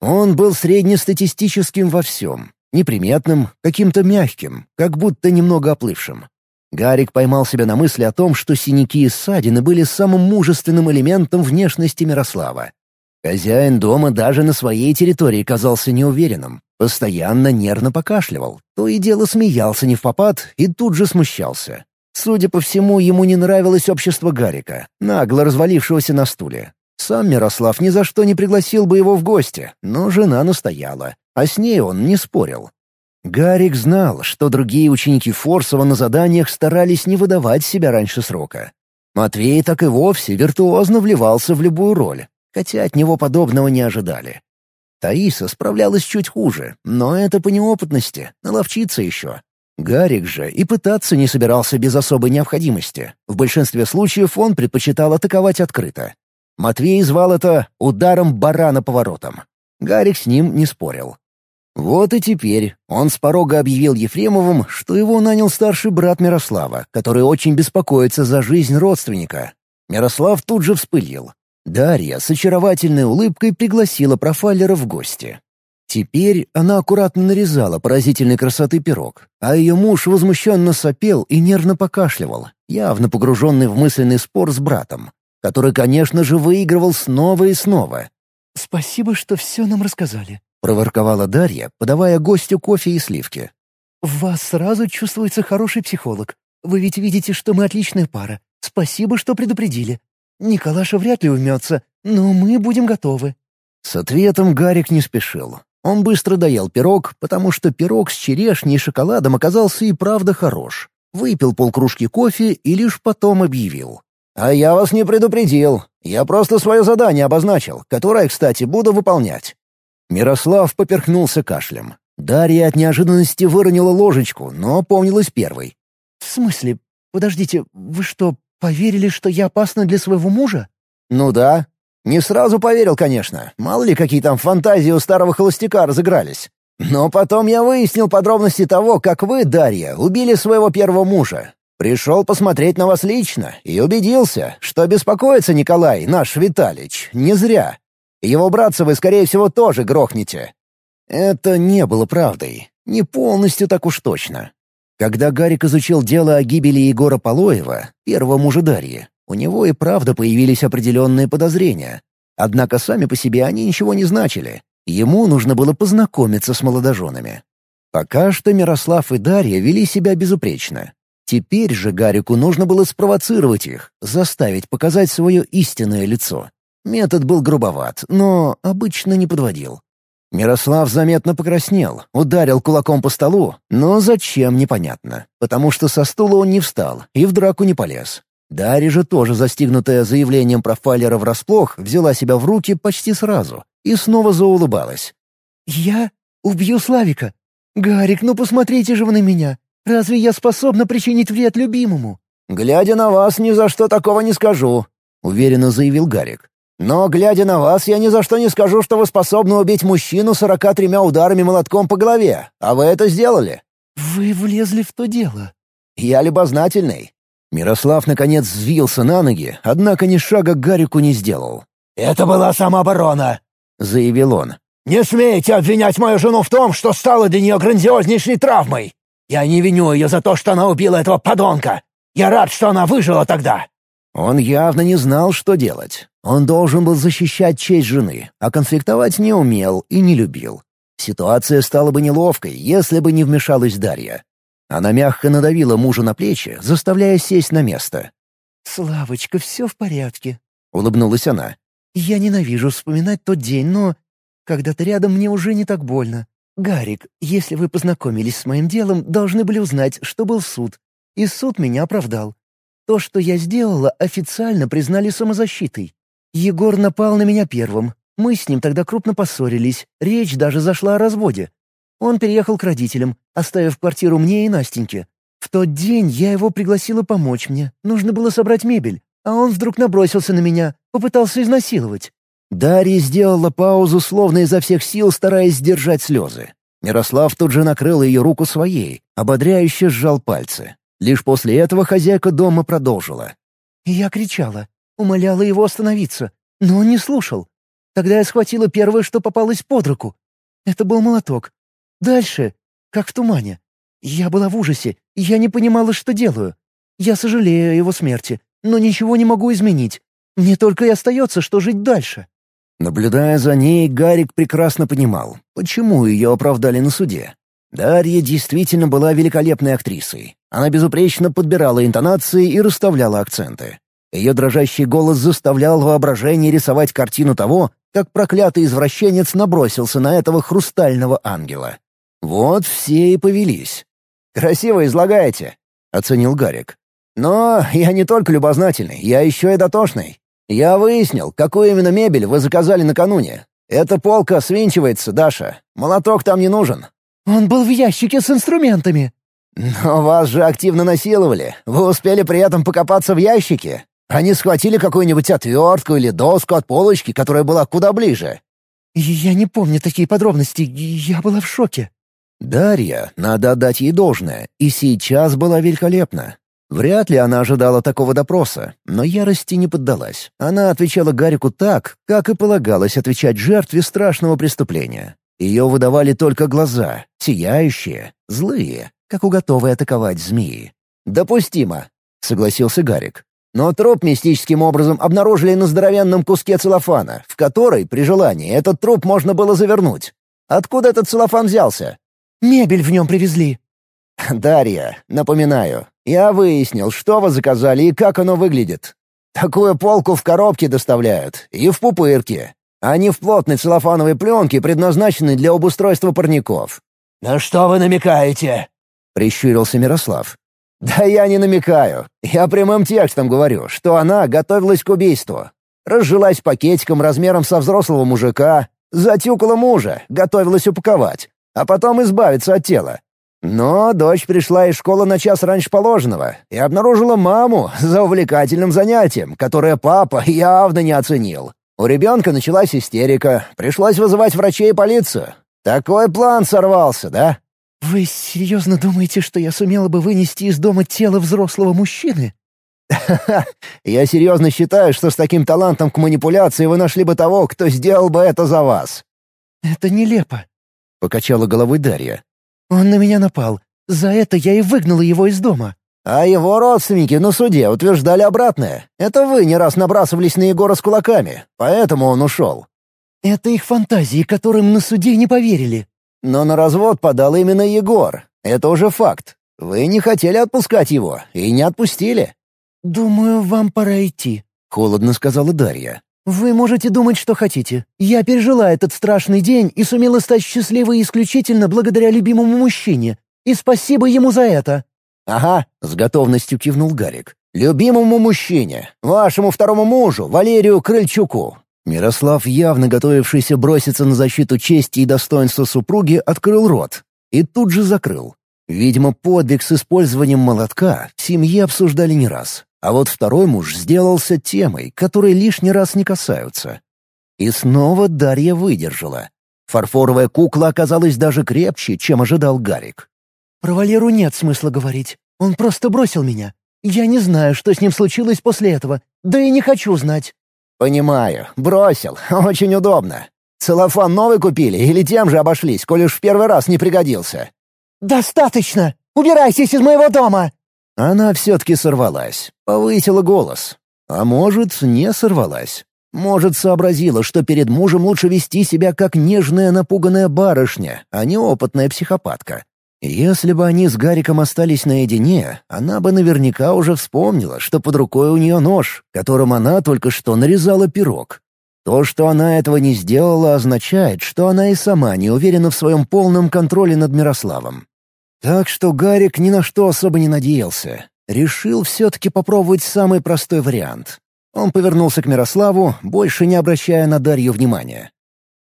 Он был среднестатистическим во всем, неприметным, каким-то мягким, как будто немного оплывшим. Гарик поймал себя на мысли о том, что синяки и ссадины были самым мужественным элементом внешности Мирослава. Хозяин дома даже на своей территории казался неуверенным, постоянно нервно покашливал, то и дело смеялся не в попад и тут же смущался. Судя по всему, ему не нравилось общество Гарика, нагло развалившегося на стуле. Сам Мирослав ни за что не пригласил бы его в гости, но жена настояла, а с ней он не спорил. Гарик знал, что другие ученики Форсова на заданиях старались не выдавать себя раньше срока. Матвей так и вовсе виртуозно вливался в любую роль, хотя от него подобного не ожидали. Таиса справлялась чуть хуже, но это по неопытности, наловчиться еще. Гарик же и пытаться не собирался без особой необходимости. В большинстве случаев он предпочитал атаковать открыто. Матвей звал это «ударом барана поворотом». Гарик с ним не спорил. Вот и теперь он с порога объявил Ефремовым, что его нанял старший брат Мирослава, который очень беспокоится за жизнь родственника. Мирослав тут же вспылил. Дарья с очаровательной улыбкой пригласила профайлера в гости. Теперь она аккуратно нарезала поразительной красоты пирог, а ее муж возмущенно сопел и нервно покашливал, явно погруженный в мысленный спор с братом который, конечно же, выигрывал снова и снова. «Спасибо, что все нам рассказали», — проворковала Дарья, подавая гостю кофе и сливки. «В вас сразу чувствуется хороший психолог. Вы ведь видите, что мы отличная пара. Спасибо, что предупредили. Николаша вряд ли умется, но мы будем готовы». С ответом Гарик не спешил. Он быстро доел пирог, потому что пирог с черешней и шоколадом оказался и правда хорош. Выпил полкружки кофе и лишь потом объявил. «А я вас не предупредил. Я просто свое задание обозначил, которое, кстати, буду выполнять». Мирослав поперхнулся кашлем. Дарья от неожиданности выронила ложечку, но помнилась первой. «В смысле? Подождите, вы что, поверили, что я опасна для своего мужа?» Ну да. Не сразу поверил, конечно. Мало ли, какие там фантазии у старого холостяка разыгрались. Но потом я выяснил подробности того, как вы, Дарья, убили своего первого мужа. Пришел посмотреть на вас лично и убедился, что беспокоится Николай, наш Виталич, не зря. Его братца вы, скорее всего, тоже грохнете. Это не было правдой. Не полностью так уж точно. Когда Гарик изучил дело о гибели Егора Полоева, первого мужа Дарьи, у него и правда появились определенные подозрения. Однако сами по себе они ничего не значили. Ему нужно было познакомиться с молодоженами. Пока что Мирослав и Дарья вели себя безупречно. Теперь же Гарику нужно было спровоцировать их, заставить показать свое истинное лицо. Метод был грубоват, но обычно не подводил. Мирослав заметно покраснел, ударил кулаком по столу, но зачем — непонятно, потому что со стула он не встал и в драку не полез. Дарья же тоже, застигнутая заявлением профайлера врасплох, взяла себя в руки почти сразу и снова заулыбалась. «Я убью Славика? Гарик, ну посмотрите же вы на меня. Разве я способна причинить вред любимому?» «Глядя на вас, ни за что такого не скажу», — уверенно заявил Гарик. Но, глядя на вас, я ни за что не скажу, что вы способны убить мужчину сорока тремя ударами молотком по голове, а вы это сделали». «Вы влезли в то дело». «Я любознательный». Мирослав, наконец, взвился на ноги, однако ни шага к Гарику не сделал. «Это была самооборона», — заявил он. «Не смейте обвинять мою жену в том, что стало для нее грандиознейшей травмой. Я не виню ее за то, что она убила этого подонка. Я рад, что она выжила тогда». Он явно не знал, что делать. Он должен был защищать честь жены, а конфликтовать не умел и не любил. Ситуация стала бы неловкой, если бы не вмешалась Дарья. Она мягко надавила мужу на плечи, заставляя сесть на место. «Славочка, все в порядке», — улыбнулась она. «Я ненавижу вспоминать тот день, но когда ты рядом, мне уже не так больно. Гарик, если вы познакомились с моим делом, должны были узнать, что был суд. И суд меня оправдал. То, что я сделала, официально признали самозащитой. Егор напал на меня первым. Мы с ним тогда крупно поссорились. Речь даже зашла о разводе. Он переехал к родителям, оставив квартиру мне и Настеньке. В тот день я его пригласила помочь мне. Нужно было собрать мебель. А он вдруг набросился на меня, попытался изнасиловать. Дарья сделала паузу, словно изо всех сил стараясь сдержать слезы. Мирослав тут же накрыл ее руку своей, ободряюще сжал пальцы. Лишь после этого хозяйка дома продолжила. Я кричала, умоляла его остановиться, но он не слушал. Тогда я схватила первое, что попалось под руку. Это был молоток. Дальше, как в тумане. Я была в ужасе, я не понимала, что делаю. Я сожалею о его смерти, но ничего не могу изменить. Мне только и остается, что жить дальше». Наблюдая за ней, Гарик прекрасно понимал, почему ее оправдали на суде. Дарья действительно была великолепной актрисой. Она безупречно подбирала интонации и расставляла акценты. Ее дрожащий голос заставлял воображение рисовать картину того, как проклятый извращенец набросился на этого хрустального ангела. Вот все и повелись. «Красиво излагаете», — оценил Гарик. «Но я не только любознательный, я еще и дотошный. Я выяснил, какую именно мебель вы заказали накануне. Эта полка свинчивается, Даша. Молоток там не нужен. «Он был в ящике с инструментами». «Но вас же активно насиловали. Вы успели при этом покопаться в ящике? Они схватили какую-нибудь отвертку или доску от полочки, которая была куда ближе». «Я не помню такие подробности. Я была в шоке». Дарья, надо отдать ей должное, и сейчас была великолепна. Вряд ли она ожидала такого допроса, но ярости не поддалась. Она отвечала Гарику так, как и полагалось отвечать жертве страшного преступления. Ее выдавали только глаза, сияющие, злые, как у готовой атаковать змеи. «Допустимо», — согласился Гарик. «Но труп мистическим образом обнаружили на здоровенном куске целлофана, в который, при желании, этот труп можно было завернуть. Откуда этот целлофан взялся?» «Мебель в нем привезли». «Дарья, напоминаю, я выяснил, что вы заказали и как оно выглядит. Такую полку в коробке доставляют и в пупырке. Они в плотной целлофановой пленке, предназначенной для обустройства парников». «На что вы намекаете?» — прищурился Мирослав. «Да я не намекаю. Я прямым текстом говорю, что она готовилась к убийству. Разжилась пакетиком размером со взрослого мужика, затюкала мужа, готовилась упаковать, а потом избавиться от тела. Но дочь пришла из школы на час раньше положенного и обнаружила маму за увлекательным занятием, которое папа явно не оценил. У ребенка началась истерика, пришлось вызывать врачей и полицию. Такой план сорвался, да? «Вы серьезно думаете, что я сумела бы вынести из дома тело взрослого мужчины?» Я серьезно считаю, что с таким талантом к манипуляции вы нашли бы того, кто сделал бы это за вас». «Это нелепо», — покачала головой Дарья. «Он на меня напал. За это я и выгнала его из дома». А его родственники на суде утверждали обратное. Это вы не раз набрасывались на Егора с кулаками, поэтому он ушел. Это их фантазии, которым на суде не поверили. Но на развод подал именно Егор. Это уже факт. Вы не хотели отпускать его и не отпустили. «Думаю, вам пора идти», — холодно сказала Дарья. «Вы можете думать, что хотите. Я пережила этот страшный день и сумела стать счастливой исключительно благодаря любимому мужчине. И спасибо ему за это». «Ага», — с готовностью кивнул Гарик. «Любимому мужчине, вашему второму мужу, Валерию Крыльчуку». Мирослав, явно готовившийся броситься на защиту чести и достоинства супруги, открыл рот и тут же закрыл. Видимо, подвиг с использованием молотка в семье обсуждали не раз. А вот второй муж сделался темой, которой лишний раз не касаются. И снова Дарья выдержала. Фарфоровая кукла оказалась даже крепче, чем ожидал Гарик. «Про Валеру нет смысла говорить. Он просто бросил меня. Я не знаю, что с ним случилось после этого, да и не хочу знать». «Понимаю. Бросил. Очень удобно. Целлофан новый купили или тем же обошлись, коль уж в первый раз не пригодился?» «Достаточно! Убирайтесь из моего дома!» Она все-таки сорвалась, повысила голос. А может, не сорвалась. Может, сообразила, что перед мужем лучше вести себя как нежная напуганная барышня, а не опытная психопатка. Если бы они с Гариком остались наедине, она бы наверняка уже вспомнила, что под рукой у нее нож, которым она только что нарезала пирог. То, что она этого не сделала, означает, что она и сама не уверена в своем полном контроле над Мирославом. Так что Гарик ни на что особо не надеялся. Решил все-таки попробовать самый простой вариант. Он повернулся к Мирославу, больше не обращая на Дарью внимания.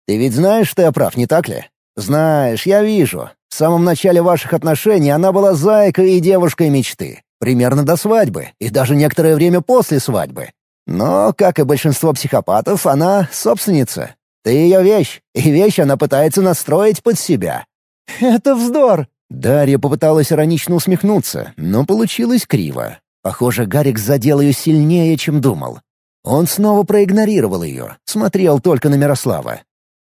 «Ты ведь знаешь, что я прав, не так ли?» «Знаешь, я вижу. В самом начале ваших отношений она была зайкой и девушкой мечты. Примерно до свадьбы, и даже некоторое время после свадьбы. Но, как и большинство психопатов, она собственница. Ты ее вещь, и вещь она пытается настроить под себя». «Это вздор!» Дарья попыталась иронично усмехнуться, но получилось криво. Похоже, Гарик задел ее сильнее, чем думал. Он снова проигнорировал ее, смотрел только на Мирослава.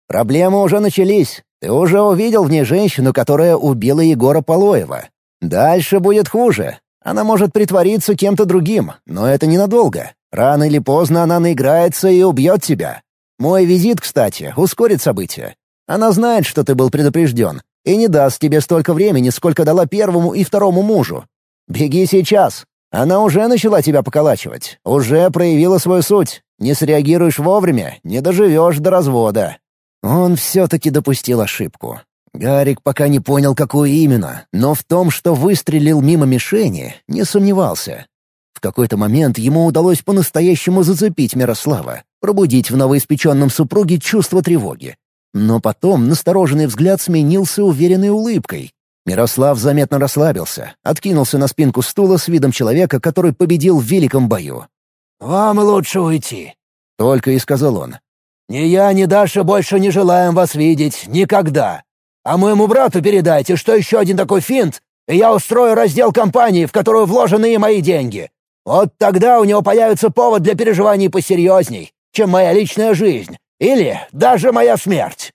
«Проблемы уже начались. Ты уже увидел в ней женщину, которая убила Егора Полоева. Дальше будет хуже. Она может притвориться кем-то другим, но это ненадолго. Рано или поздно она наиграется и убьет тебя. Мой визит, кстати, ускорит события. Она знает, что ты был предупрежден, и не даст тебе столько времени, сколько дала первому и второму мужу. Беги сейчас. Она уже начала тебя поколачивать, уже проявила свою суть. Не среагируешь вовремя, не доживешь до развода». Он все-таки допустил ошибку. Гарик пока не понял, какую именно, но в том, что выстрелил мимо мишени, не сомневался. В какой-то момент ему удалось по-настоящему зацепить Мирослава, пробудить в новоиспеченном супруге чувство тревоги. Но потом настороженный взгляд сменился уверенной улыбкой. Мирослав заметно расслабился, откинулся на спинку стула с видом человека, который победил в великом бою. «Вам лучше уйти», — только и сказал он. «Ни я, ни Даша больше не желаем вас видеть. Никогда. А моему брату передайте, что еще один такой финт, и я устрою раздел компании, в которую вложены и мои деньги. Вот тогда у него появится повод для переживаний посерьезней, чем моя личная жизнь. Или даже моя смерть.